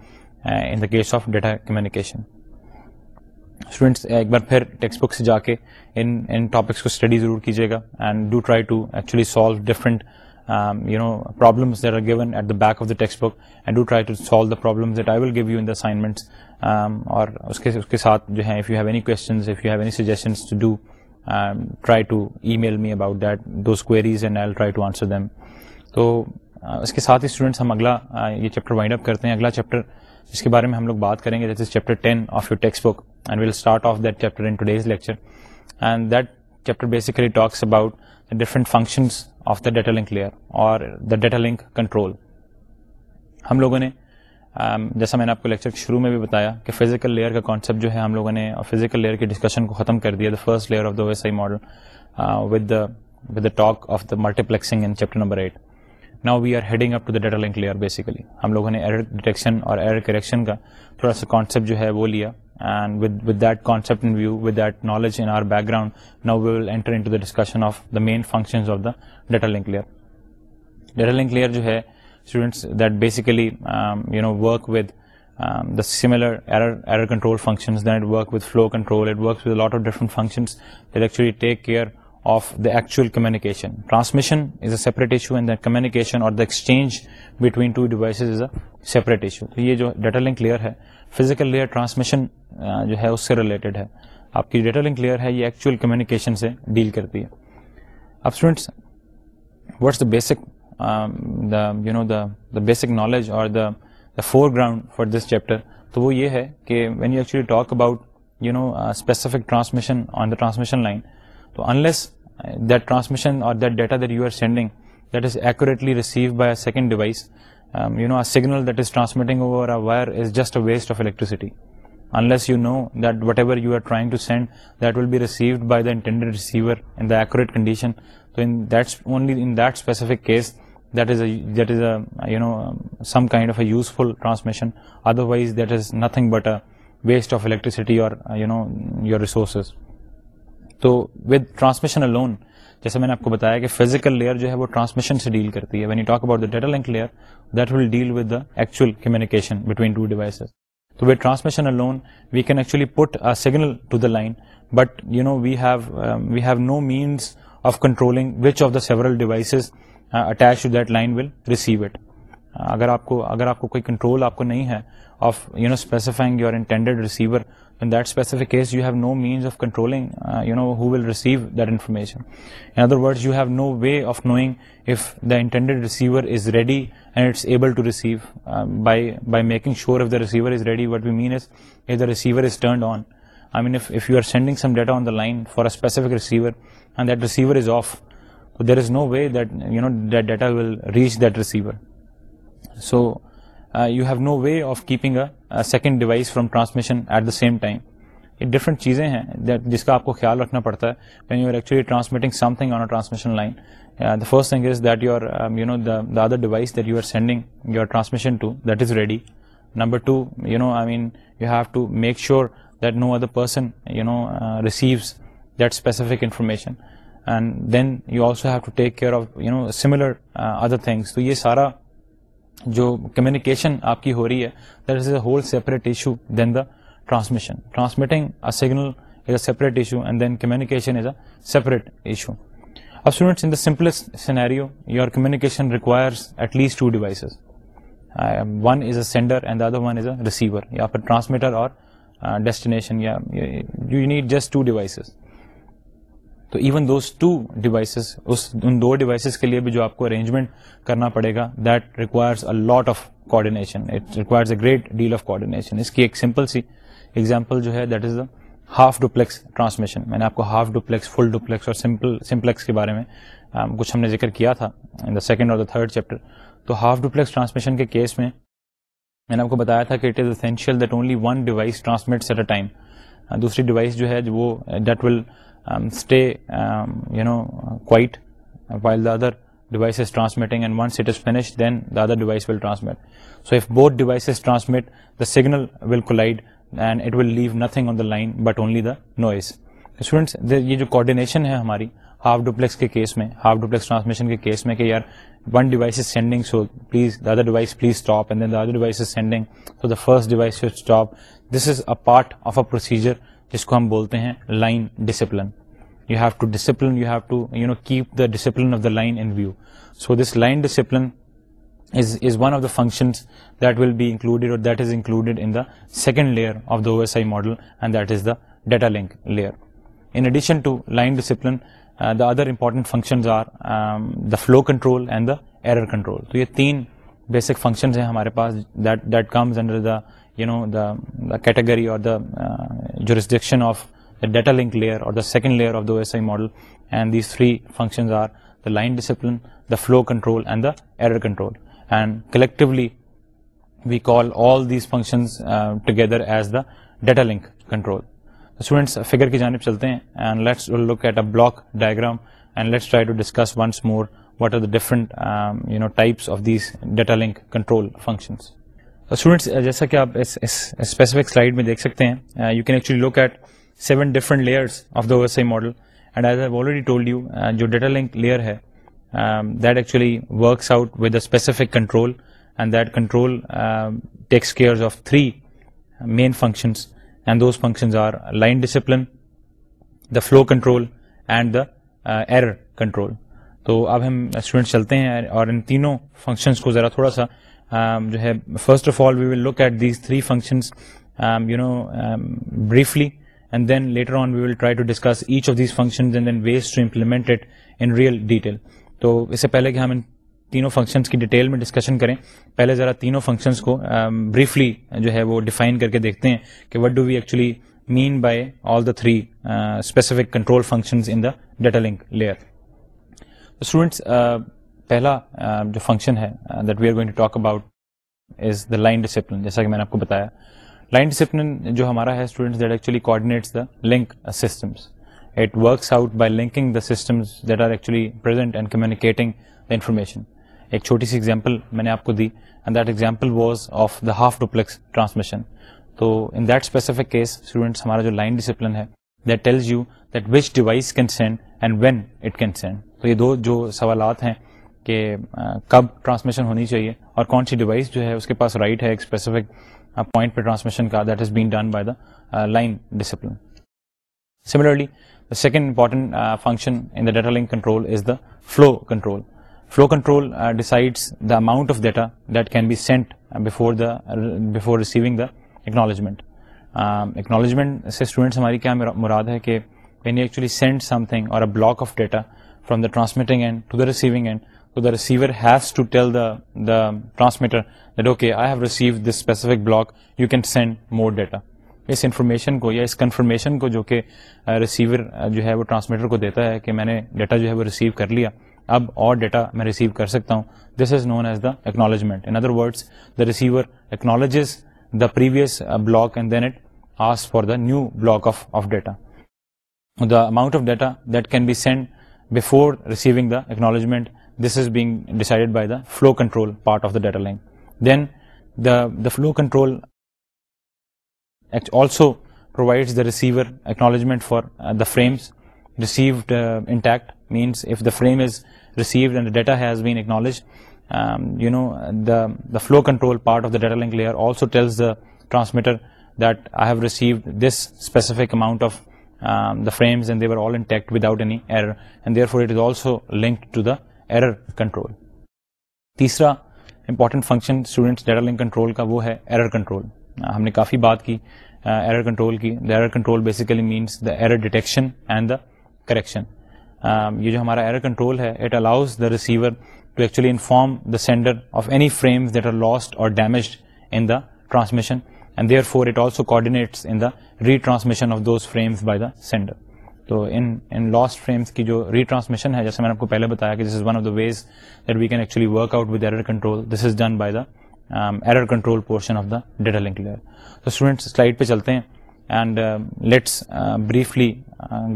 S1: in the case of data communication students ایک بار پھر ٹیکسٹ بک سے جا کے ان ان topics کو study ضرور کیجیے گا and do try to actually solve different you know problems that are given at the back of the text book and do try to solve the problem that I will give you in the assignments اور اس کے اس کے ساتھ جو ہے if you have any questions if you have any suggestions to do try to email me about that those queries and I try to answer them تو اس کے ساتھ ہی اسٹوڈنٹس ہم اگلا یہ چیپٹر وائنڈ اپ کرتے ہیں اگلا چیپٹر جس کے بارے میں ہم لوگ بات کریں گے that is chapter ten of your text book and we'll start off that chapter in today's lecture and that chapter basically talks about different functions of the data link layer or the data link control ہم لوگوں نے um, جیسا میں نے آپ کو lecture شروع میں بھی بتایا کہ فزیکل لیئر کا کانسیپٹ جو ہے ہم لوگوں نے فزیکل لیئر کی ڈسکشن کو ختم کر دیا the first layer of the ویس آئی model with with the talk of the multiplexing in chapter number eight data layer basically ہم لوگوں نے تھوڑا سا کانسیپٹ جو ہے وہ that knowledge in background now we discussion of the main function جو ہے of the actual communication transmission is a separate issue and communication اور the exchange between two devices is a separate issue تو یہ جو data link layer ہے physical layer transmission جو ہے اس سے ریلیٹڈ ہے آپ کی ڈیٹا لنک کلیئر ہے یہ ایکچوئل کمیونیکیشن سے ڈیل کرتی ہے اب students what's the basic basic knowledge or the the foreground for this chapter تو وہ یہ ہے کہ when you actually talk about you know specific transmission on the transmission line تو unless that transmission or that data that you are sending, that is accurately received by a second device. Um, a signal that is transmitting over a wire is just a waste of electricity, unless you know that whatever you are trying to send, that will be received by the intended receiver in the accurate condition. So in that specific case, that is um, some kind of a useful transmission. Otherwise, that is nothing but a waste of electricity or uh, your resources. تو with transmission alone جیسے میں نے آپ کو بتایا کہ physical layer جو ہے وہ ٹرانسمیشن سے ڈیل کرتی ہے when you talk about the data link layer that will deal with the actual communication between two devices تو with transmission alone we can actually put a signal to the line but you know we have we have no means of controlling which of the several devices attach to that line will receive it اگر آپ کو اگر آپ کو کوئی control آپ کو نہیں ہے of you know specifying your intended receiver In that specific case, you have no means of controlling, uh, who will receive that information. In other words, you have no way of knowing if the intended receiver is ready and it's able to receive. Um, by making sure if the receiver is ready, what we mean is if the receiver is turned on. I mean, if you are sending some data on the line for a specific receiver and that receiver is off, there is no way that that data will reach that receiver. So you have no way of keeping a second device from transmission at the same time یہ different چیزیں ہیں جس کا آپ کو خیال رکھنا پڑتا ہے when you are actually transmitting something on a transmission line the first thing is that you are you know the other device that you are sending you are transmission to that is ready number two you know I mean you have to make sure that no other person you know receives that specific information and then you also have to take care of you know similar other things تو یہ سارا جو communication آپ کی ہو رہی ہے that is a whole separate issue then the transmission transmitting a signal is a separate issue and then communication is a separate issue اب students in the simplest scenario your communication requires at least two devices one is a sender and the other one is a receiver یا پھر transmitter اور destination uh, یا you need just two devices تو even those two devices اس ان دو devices کے لیے بھی جو آپ کو ارینجمنٹ کرنا پڑے گا that requires a lot of coordination it requires a great deal of coordination اس کی ایک سمپل سی ایگزامپل جو ہے that is the half duplex transmission میں نے آپ کو ہاف ڈوپلیکس فل ڈوپلیکس اور سمپل سمپلیکس کے بارے میں um, کچھ ہم نے ذکر کیا تھا ان دا سیکنڈ اور دا تھرڈ چیپٹر تو ہاف ڈوپلیکس ٹرانسمیشن کے کیس میں میں نے آپ کو بتایا تھا کہ it is essential that only one device transmits at a time دوسری ڈیوائس جو ہے وہ that will signal will collide and it will leave nothing on the line but only the noise students یہ جو کوآڈینیشن ہے ہماری half duplex کے case میں ہاف ڈوپلیکس ٹرانسمیشن کے کیس میں کہ یار one device is sending so please other device please stop and then other device is sending so the first stop this is a part of a procedure جس کو ہم بولتے ہیں line discipline you have to discipline you have to you know keep the discipline of the line in view so this line discipline is is one of the functions that will be included اور that is included in the second layer of the O S I model and that is the data link layer in addition to line discipline the other important functions are the flow control and the error control تو یہ تین basic functions ہیں ہمارے پاس that that comes under the you know the category اور data link لیئرنڈ layer and these three functions are discipline the flow control and the control collectively we call all these functions together as the data link control students figure کی جانب چلتے ہیں block diagram try to discuss once more what آرفرنٹ data link control functions students جیسا کہ آپ specific slide میں دیکھ سکتے ہیں you can actually look at seven different layers of the O S I model and as already told you جو data link layer ہے that actually works out with a specific control and that control takes of three main functions and those are line discipline the flow control and the error control تو اب ہم student چلتے ہیں اور ان تینوں functions کو ذرا تھوڑا سا Um, جو ہے first of all we will look at these three functions you know briefly and then later on we will try to discuss each of these function detail تو اس سے پہلے کہ ہم ان تینوں فنکشنس کی ڈیٹیل میں ڈسکشن کریں پہلے ذرا تینوں فنکشنس کو بریفلی um, جو ہے وہ ڈیفائن کر کے دیکھتے ہیں کہ what do we actually mean by all the three specific control functions in the data link layer پہلا جو فنکشن ہے that we are going to talk about is the line discipline جیسا کہ میں نے آپ کو بتایا لائن ڈسپلن جو ہمارا ہے students that actually coordinates the link systems it works out by linking the systems that are actually present and communicating the information ایک چھوٹی سی ایگزامپل میں نے آپ کو دی and that example was of the half duplex transmission تو in that specific case students ہمارا جو لائن ڈسپلن ہے that that tells you which device can send and when it can send تو یہ دو جو سوالات ہیں کہ کب ٹرانسمیشن ہونی چاہیے اور کون سی ڈیوائس جو ہے اس کے پاس رائٹ ہے ایک اسپیسیفک پوائنٹ پہ ٹرانسمیشن کا that is been done by the line discipline similarly second important function in the data link control is the flow control flow control decides the amount of data that can be sent before the before receiving the acknowledgement acknowledgement سے students ہماری کیا مراد ہے کہ when you actually send something or a block of data from the transmitting and to the receiving end تو the receiver has to tell the the transmitter that okay I have receive this specific block you can send more data اس information کو یا اس confirmation کو جو کہ receiver uh, uh, جو ہے وہ ٹرانسمیٹر کو دیتا ہے کہ میں نے ڈیٹا جو ہے وہ ریسیو کر لیا اب اور ڈیٹا میں ریسیو کر سکتا ہوں this is known as the acknowledgement in other words the receiver acknowledges the previous block and then it آس for the new block of of data the amount of data that can be send before receiving the acknowledgement This is being decided by the flow control part of the data link. Then the flow control also provides the receiver acknowledgement for uh, the frames received uh, intact. Means if the frame is received and the data has been acknowledged, um, the flow control part of the data link layer also tells the transmitter that I have received this specific amount of um, the frames and they were all intact without any error, and therefore it is also linked to the error control تیسرا important function student control کا وہ ہے error control ہم نے کافی بات کی error control کی error control basically means the error detection and the correction یہ جو ہمارا ایرر کنٹرول ہے it allows the receiver to actually inform the sender of any frames that are lost or damaged in the transmission and therefore it also coordinates in the retransmission of those frames by the sender تو ان ان lost frames کی جو retransmission ہے جیسے میں نے آپ کو پہلے بتایا کہ this is one of the ways that we can actually work out with error control this is done by the error control portion of the data link layer تو سلائڈ پہ چلتے ہیں and let's briefly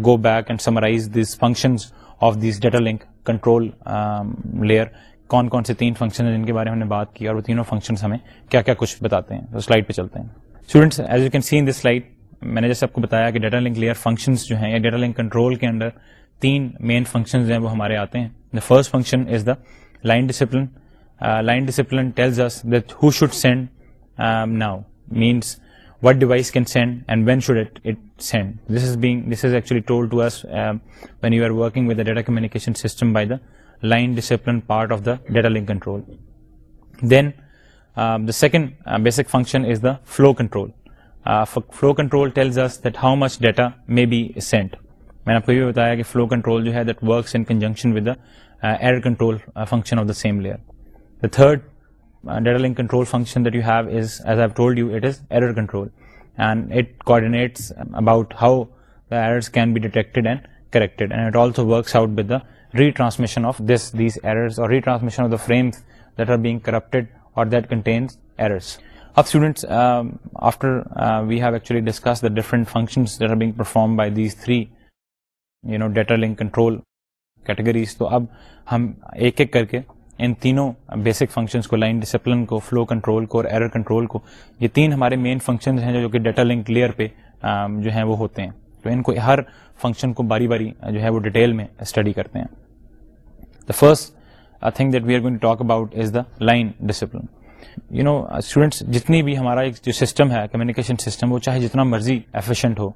S1: go back and summarize these function of these data link control layer کون کون سے تین function ہیں جن کے بارے میں ہم نے بات کی اور وہ تینوں فنکشنس ہمیں کیا کیا کچھ بتاتے ہیں تو سلائڈ پہ چلتے ہیں as you can see in this slide میں نے جیسے آپ کو بتایا کہ ڈیٹا لنک لیئر فنکشنز جو ہیں یا ڈیٹا لنک کنٹرول کے اندر تین مین فنکشنز ہیں وہ ہمارے آتے ہیں the first function is the line discipline line discipline tells us that who should send now means what device can send and when should it it send this is being this is actually told to us when you are working with the data communication system by the line discipline part of the data link control then the second basic function is the flow control flow control tells us that how much data may be sent میں نے آپ کو یہ بتایا کہ flu control جو ہے function of the same layer data link control coordinates about errors can be detected and corrected and also works out with retransmission of the frames that being corrupted or that contains اب students after we have actually discuss the different that are being perform by these three you know data link control categories تو اب ہم ایک ایک کر کے ان تینوں بیسک فنکشنس کو لائن ڈسپلن کو فلو کنٹرول کو اور ایرر کنٹرول کو یہ تین ہمارے مین فنکشنز ہیں جو کہ ڈیٹا لنک لیئر پہ جو ہیں وہ ہوتے ہیں تو ان کو ہر فنکشن کو باری باری جو ہے وہ ڈیٹیل میں اسٹڈی کرتے ہیں the first I think that we are going talk about is the line discipline you know students جتنی بھی ہمارا ایک جو سسٹم ہے کمیونیکیشن سسٹم وہ چاہے جتنا مرضی ایفیشینٹ ہو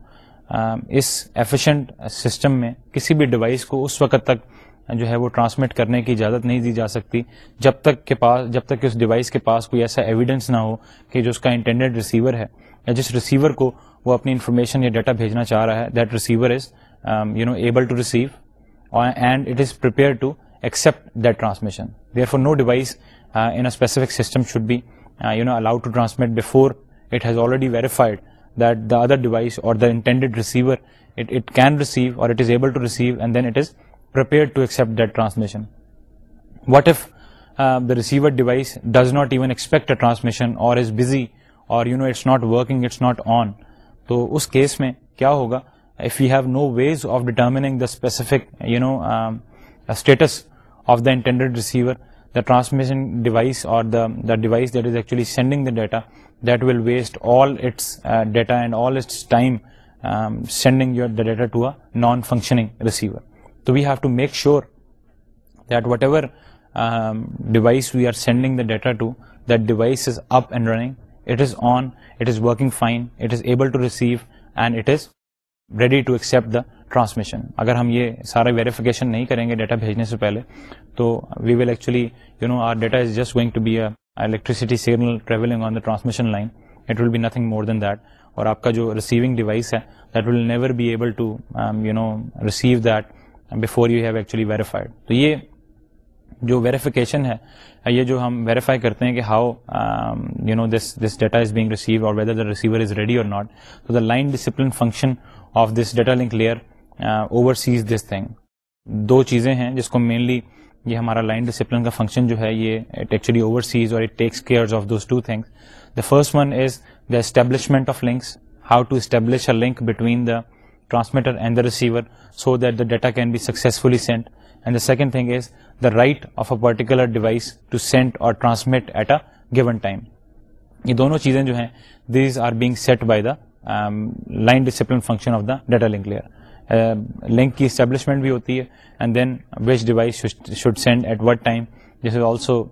S1: اس ایفیشینٹ سسٹم میں کسی بھی ڈیوائس کو اس وقت تک جو ہے وہ ٹرانسمٹ کرنے کی اجازت نہیں دی جا سکتی جب تک کے پاس جب تک کہ اس ڈیوائس کے پاس کوئی ایسا ایویڈنس نہ ہو کہ جو اس کا انٹینڈیڈ ریسیور ہے یا جس ریسیور کو وہ اپنی انفارمیشن یا ڈیٹا بھیجنا چاہ رہا ہے that receiver is you know able to receive and it is prepare to accept that transmission therefore no device an اپیفک system should be you know allowed to transmit before it has already verified دیٹر device or receiver device does not even expects or is busy or اس case میں کیا ہوگا if you have no ways of determining the specific status of the intended receiver the transmission device or the device that is actually sending the data, that will waste all its uh, data and all its time um, sending the data to a non-functioning receiver. So we have to make sure that whatever um, device we are sending the data to, that device is up and running, it is on, it is working fine, it is able to receive, and it is ready to accept the transmission اگر ہم یہ سارے verification نہیں کریں گے data بھیجنے سے پہلے تو we will actually you know are data is just going to be electricity electricity travelling on the transmission line it will be nothing more than that اور آپ کا جو ریسیونگ ڈیوائس ہے that that will never be able to you you know receive before have actually verified تو یہ جو verification ہے یہ جو ہم ویریفائی کرتے ہیں کہ how you know this this data is being receive or whether the receiver is ready or not تو the line discipline function of this data link layer over says this thing دو چیزیں ہیں جس کو mainly یہ ہمارا line discipline کا function جو ہے یہ اور first one is the establishment of links how to establish a link between the the transmitter and receiver so that the data can be successfully sent and the second thing is the right of a particular device to sent or transmit at a given time یہ دونوں چیزیں جو ہیں these are being set by the line discipline function of the data link layer link کی establishment بھی ہوتی ہے and then which device should send at what time this is also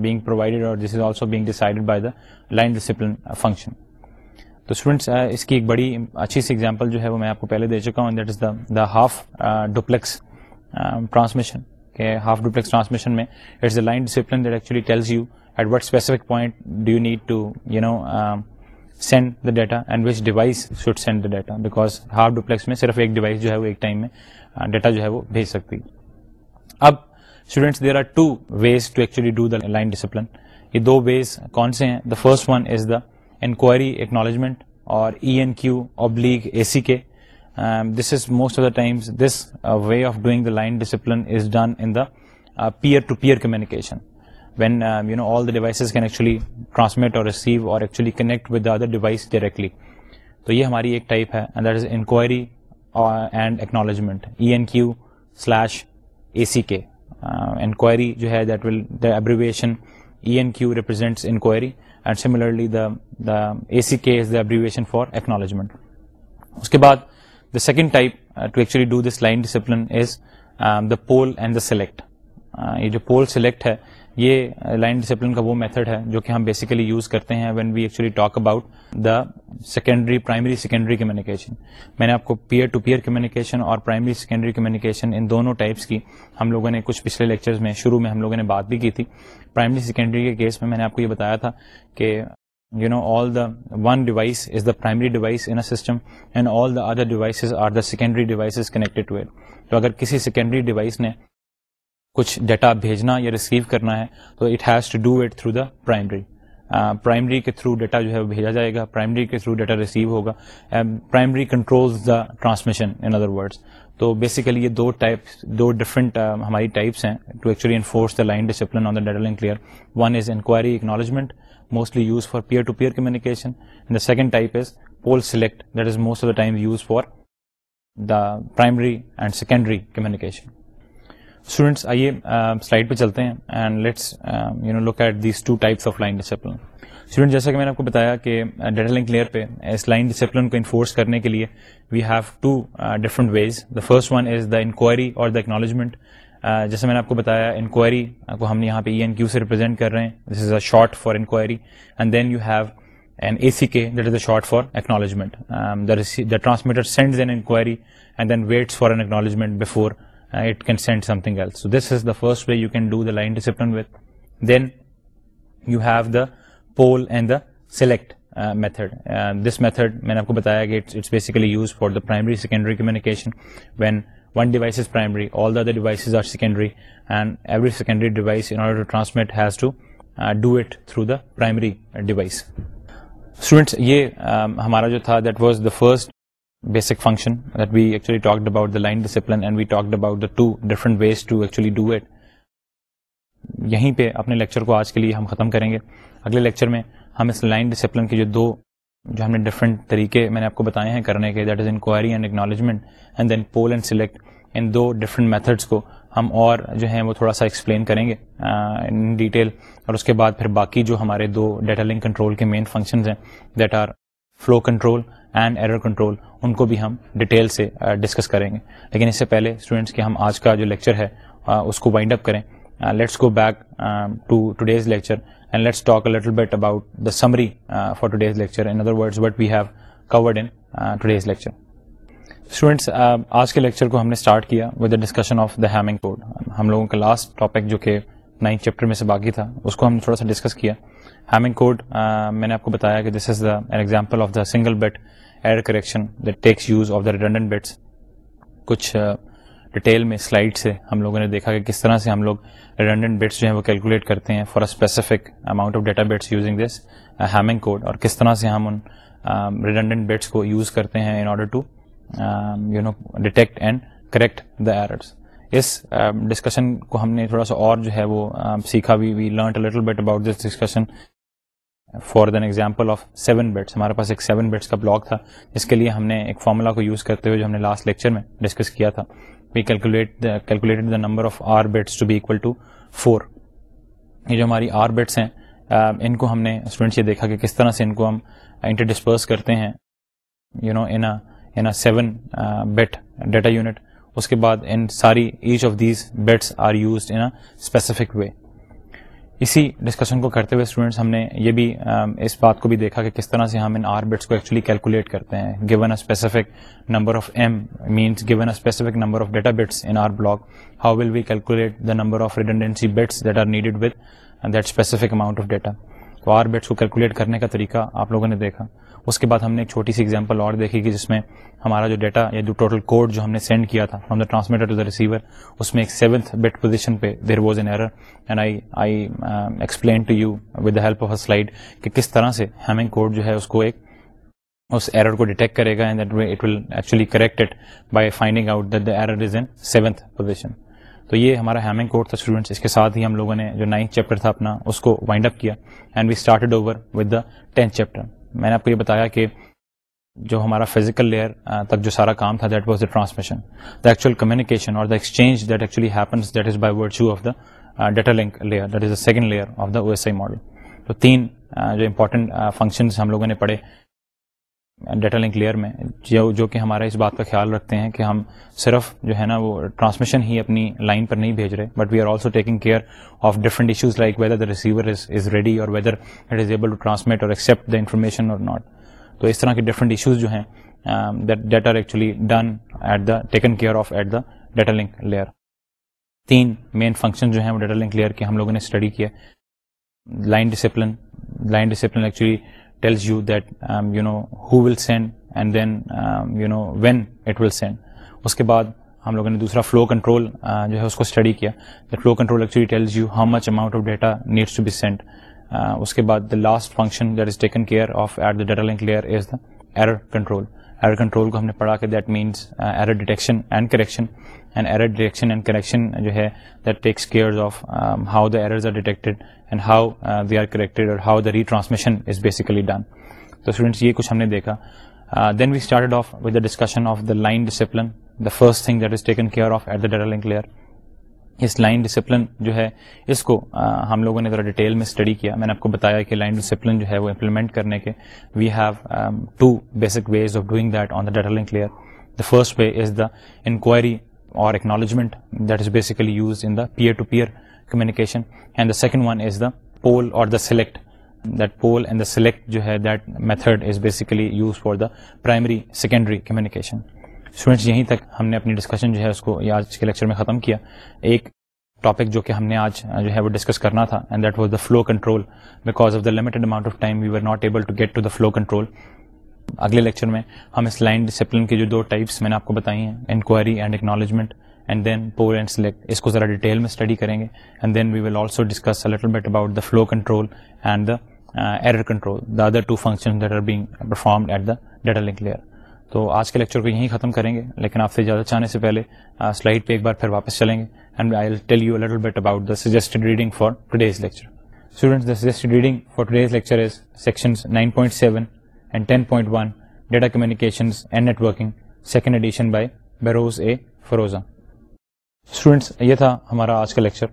S1: being provided اور this is also being by the line discipline function تو students uh, اس کی ایک بڑی اچھی سی ایگزامپل جو ہے وہ میں آپ کو پہلے دے چکا ہوں that is the the half duplex transmission half duplex transmission میں it's the line discipline that actually tells you at what specific point do you you need to know send the data and which device should send the data because hard duplex میں صرف ایک device جو ہے وہ ایک time میں data جو ہے وہ بھیج سکتی اب students there are two ways to actually do the line discipline یہ دو ویز کون سے ہیں the first one is the enquiry acknowledgement اور ای این کیو اب لیگ A C K this is most of the times this way of doing the line discipline is done in the peer to peer communication when you know all devices can actually transmit or actually connect with other device directly تو یہ ہماری ایک type ہےجمنٹ اس کے بعد the second discipline is the poll and the select یہ جو پول سلیکٹ ہے یہ لائن ڈسپلن کا وہ میتھڈ ہے جو کہ ہم بیسیکلی یوز کرتے ہیں when we actually talk about the secondary primary secondary communication میں نے آپ کو پیئر ٹو پیئر کمیونیکیشن اور پرائمری سیکنڈری کمیونیکیشن ان دونوں ٹائپس کی ہم لوگوں نے کچھ پچھلے لیکچر میں شروع میں ہم لوگوں نے بات بھی کی تھی پرائمری سیکنڈری کے کیس میں میں نے آپ کو یہ بتایا تھا کہ you know all the one device is the primary device in system and all the other devices are the secondary devices connected to at تو اگر کسی سیکنڈری ڈیوائس نے کچھ ڈیٹا بھیجنا یا ریسیو کرنا ہے تو it has to do it through the primary primary کے تھرو ڈیٹا جو ہے وہ بھیجا جائے گا پرائمری کے تھرو ڈیٹا ریسیو ہوگا primary controls the transmission in other words تو بیسیکلی یہ دو دو ڈفرنٹ ہماری ٹائپس ہیں to actually enforce the line discipline on the data link clear one is enquiry acknowledgement mostly use for peer to peer communication the second type is poll select that is most of the time use for the primary and secondary communication students آئیے slide پہ چلتے ہیں and let's you know look at these two types of line discipline student جیسا کہ میں نے آپ کو بتایا کہ ڈیٹا لنک لیئر پہ اس لائن ڈسپلن کو انفورس کرنے کے لیے we have to different ways the first one is the enquiry اور دا اکنالجمنٹ جیسے میں نے آپ کو بتایا انکوائری کو ہم یہاں پہ ای این کیو سے ریپرزینٹ کر رہے ہیں this is a short for enquiry and then you have an A C K that is a short for acknowledgement the transmitter sends an enquiry and then waits for an acknowledgement before it can send something else this is the first way you can discipline with then you have the poll and the select method this method میں نے آپ کو بتایا گیا basically use for the primary secondary communication when one device is primary all the other devices are secondary and every secondary device transmit has to do it through the primary device students یہ ہمارا جو تھا that was the first basic function that we actually talk about we talk about ways to actually do it یہیں پہ اپنے lecture کو آج کے لیے ہم ختم کریں گے اگلے لیکچر میں ہم اس لائن ڈسپلن کے جو دو جو ہم نے ڈفرینٹ طریقے میں نے آپ کو بتائے ہیں کرنے کے that is enquiry and acknowledgement and then poll and select ان دو ڈفرینٹ میتھڈس کو ہم اور جو ہیں وہ تھوڑا سا ایکسپلین کریں گے ان ڈیٹیل اور اس کے بعد پھر باقی جو ہمارے دو ڈیٹا لنک کنٹرول کے مین فنکشنز ہیں that are flow control and error control ان کو بھی ہم ڈیٹیل سے ڈسکس uh, کریں گے لیکن اس سے پہلے اسٹوڈنٹس کے ہم آج کا جو لیکچر ہے uh, اس کو وائنڈ اپ کریں let's go back to today's lecture and let's talk a little bit about the summary for today's lecture in other words what we have covered in today's lecture students آج کے lecture کو ہم نے start کیا with the discussion of the hemming code ہم لوگوں کا last topic جو کہ نائن چیپٹر میں سے باقی تھا اس کو ہم نے تھوڑا سا ڈسکس کیا ہیمنگ کوڈ uh, میں نے آپ کو بتایا کہ this is the an example of the single bit error correction that takes use of the redundant bits کچھ ڈیٹیل uh, میں سلائڈ سے ہم لوگوں نے دیکھا کہ کس طرح سے ہم لوگ ریڈنڈنٹ بیٹس جو ہیں وہ کیلکولیٹ کرتے ہیں for a specific amount of data bits using this Hamming code اور کس طرح سے ہم ان ریڈنڈنٹ um, بیٹس کو یوز کرتے ہیں in order to you know detect and correct the errors اس ڈسکشن um, کو ہم نے تھوڑا سا اور جو ہے وہ um, سیکھا we we learn little bit about this discussion for then example of seven bits ہمارے پاس ایک سیون بیٹس کا بلاک تھا جس کے لیے ہم نے ایک فارمولا کو یوز کرتے ہوئے جو ہم نے لاسٹ لیکچر میں ڈسکس کیا تھا we calculate calculated the number of R bits to be equal to four یہ جو ہماری آر بیٹس ہیں ان کو ہم نے اسٹوڈنٹس یہ دیکھا کہ کس طرح سے ان کو ہم انٹر ڈسپرس کرتے ہیں you know in in seven bit data unit اس کے بعد ان ساری each of these bits are used in a specific way اسی ڈسکشن کو کرتے ہوئے اسٹوڈنٹس ہم نے یہ بھی اس بات کو بھی دیکھا کہ کس طرح سے ہم ان آر بٹس کو ایکچولی کیلکولیٹ کرتے ہیں given a specific number of M means given specific number of data bits in are block how will we calculate the number of redundancy bits that are needed with that specific amount of data تو R bits کو calculate کرنے کا طریقہ آپ لوگوں نے دیکھا اس کے بعد ہم نے ایک چھوٹی سی ایگزامپل اور دیکھی کہ جس میں ہمارا جو ڈیٹا یا جو ٹوٹل کوڈ جو ہم نے سینڈ کیا تھا from the transmitter to the receiver اس میں ایک سیونتھ بیٹ پوزیشن پہ there was an error and I I explain to you with the help of a slide کہ کس طرح سے ہیمنگ کوڈ جو ہے اس کو ایک اس ایرر کو ڈیٹیکٹ کرے گا and that that way it will actually by finding out the error is in seventh position تو یہ ہمارا ہیمنگ کوڈ تھا اسٹوڈنٹس اس کے ساتھ ہی ہم لوگوں نے جو نائنتھ چیپٹر تھا اپنا اس کو وائنڈ اپ کیا and we started over with the tenth chapter میں نے آپ کو یہ بتایا کہ جو ہمارا فزیکل لیئر تک جو سارا کام تھا that was the transmission the actual communication اور the exchange that actually happens that is by virtue of the data link layer that is the second layer of the O S I model تو تین جو important functions ہم لوگوں نے پڑھے data link layer میں جو جو کہ ہمارا اس بات کا خیال رکھتے ہیں کہ ہم صرف جو ہے نا وہ ٹرانسمیشن ہی اپنی لائن پر نہیں بھیج رہے but we are also taking care of different issues like whether the receiver is is ready اور whether it is able to transmit اور ایکسیپٹ دا انفارمیشن اور ناٹ تو اس طرح کے ڈفرنٹ ایشوز جو ہیں that are actually done at the taken care of at the data link layer تین مین فنکشن جو ہیں وہ ڈیٹا لنک لیئر کے ہم لوگوں نے اسٹڈی کیا line discipline line discipline actually tells you that you know who will send اس کے بعد ہم لوگوں نے دوسرا فلو کنٹرول جو ہے اس کو اسٹڈی کیا the flow control actually tells you how much amount of data needs to be send اس کے بعد the last function that is taken care of at the data link layer is the error control error control کو ہم نے پڑھا کہ that means error detection and correction how basically done تو یہ کچھ ہم نے دیکھا then the discussion of the line care of at the data layer اس لائن ڈسپلن جو ہے اس کو uh, ہم لوگوں نے ذرا ڈیٹیل میں اسٹڈی کیا میں نے آپ کو بتایا کہ لائن ڈسپلن جو ہے وہ امپلیمنٹ کرنے کے we have two basic ways of doing on the data the first way is the enquiry اور acknowledgement that is basically the peer to peer communication and the second one is the poll اور the select that poll and the select جو ہے basically use for the primary secondary communication students یہیں تک ہم نے اپنی discussion جو ہے اس کو آج کے لیکچر میں ختم کیا ایک ٹاپک جو کہ ہم نے آج جو ہے وہ ڈسکس کرنا تھا and that was the the the the the flow control because of the limit amount of time we are not able flow control اگلے لیکچر میں ہم اس لائن ڈسپلن کے جو دو ٹائپس میں نے آپ کو بتائی ہیں enquiry and acknowledgement and then poll and select اس کو ذرا ڈیٹیل میں اسٹڈی کریں گے and then we will also discuss bit about the flow control and the error control the other two function that are being performed at the data link layer تو آج کے lecture کو یہیں ختم کریں گے لیکن آپ سے زیادہ چاہنے سے پہلے سلائڈ پہ ایک بار پھر واپس چلیں گے and I tell you little bit about the suggested reading for today's lecture students the suggested reading for today's lecture is section nine point seven and ten point one data communication and networking second edition by Behrouz A Forouzan students یہ تھا ہمارا آج کا lecture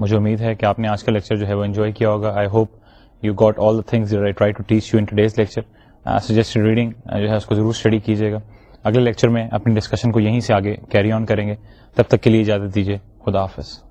S1: مجھے امید ہے کہ آپ نے آج کا لیکچر جو ہے وہ انجوائے کیا ہوگا I hope you got all the things try to teach you in these lecture suggested reading جو ہے اس کو ضرور اسٹڈی کیجیے گا اگلے لیکچر میں اپنی ڈسکشن کو یہیں سے آگے کیری آن کریں گے تب تک کے لیے اجازت دیجیے خدا حافظ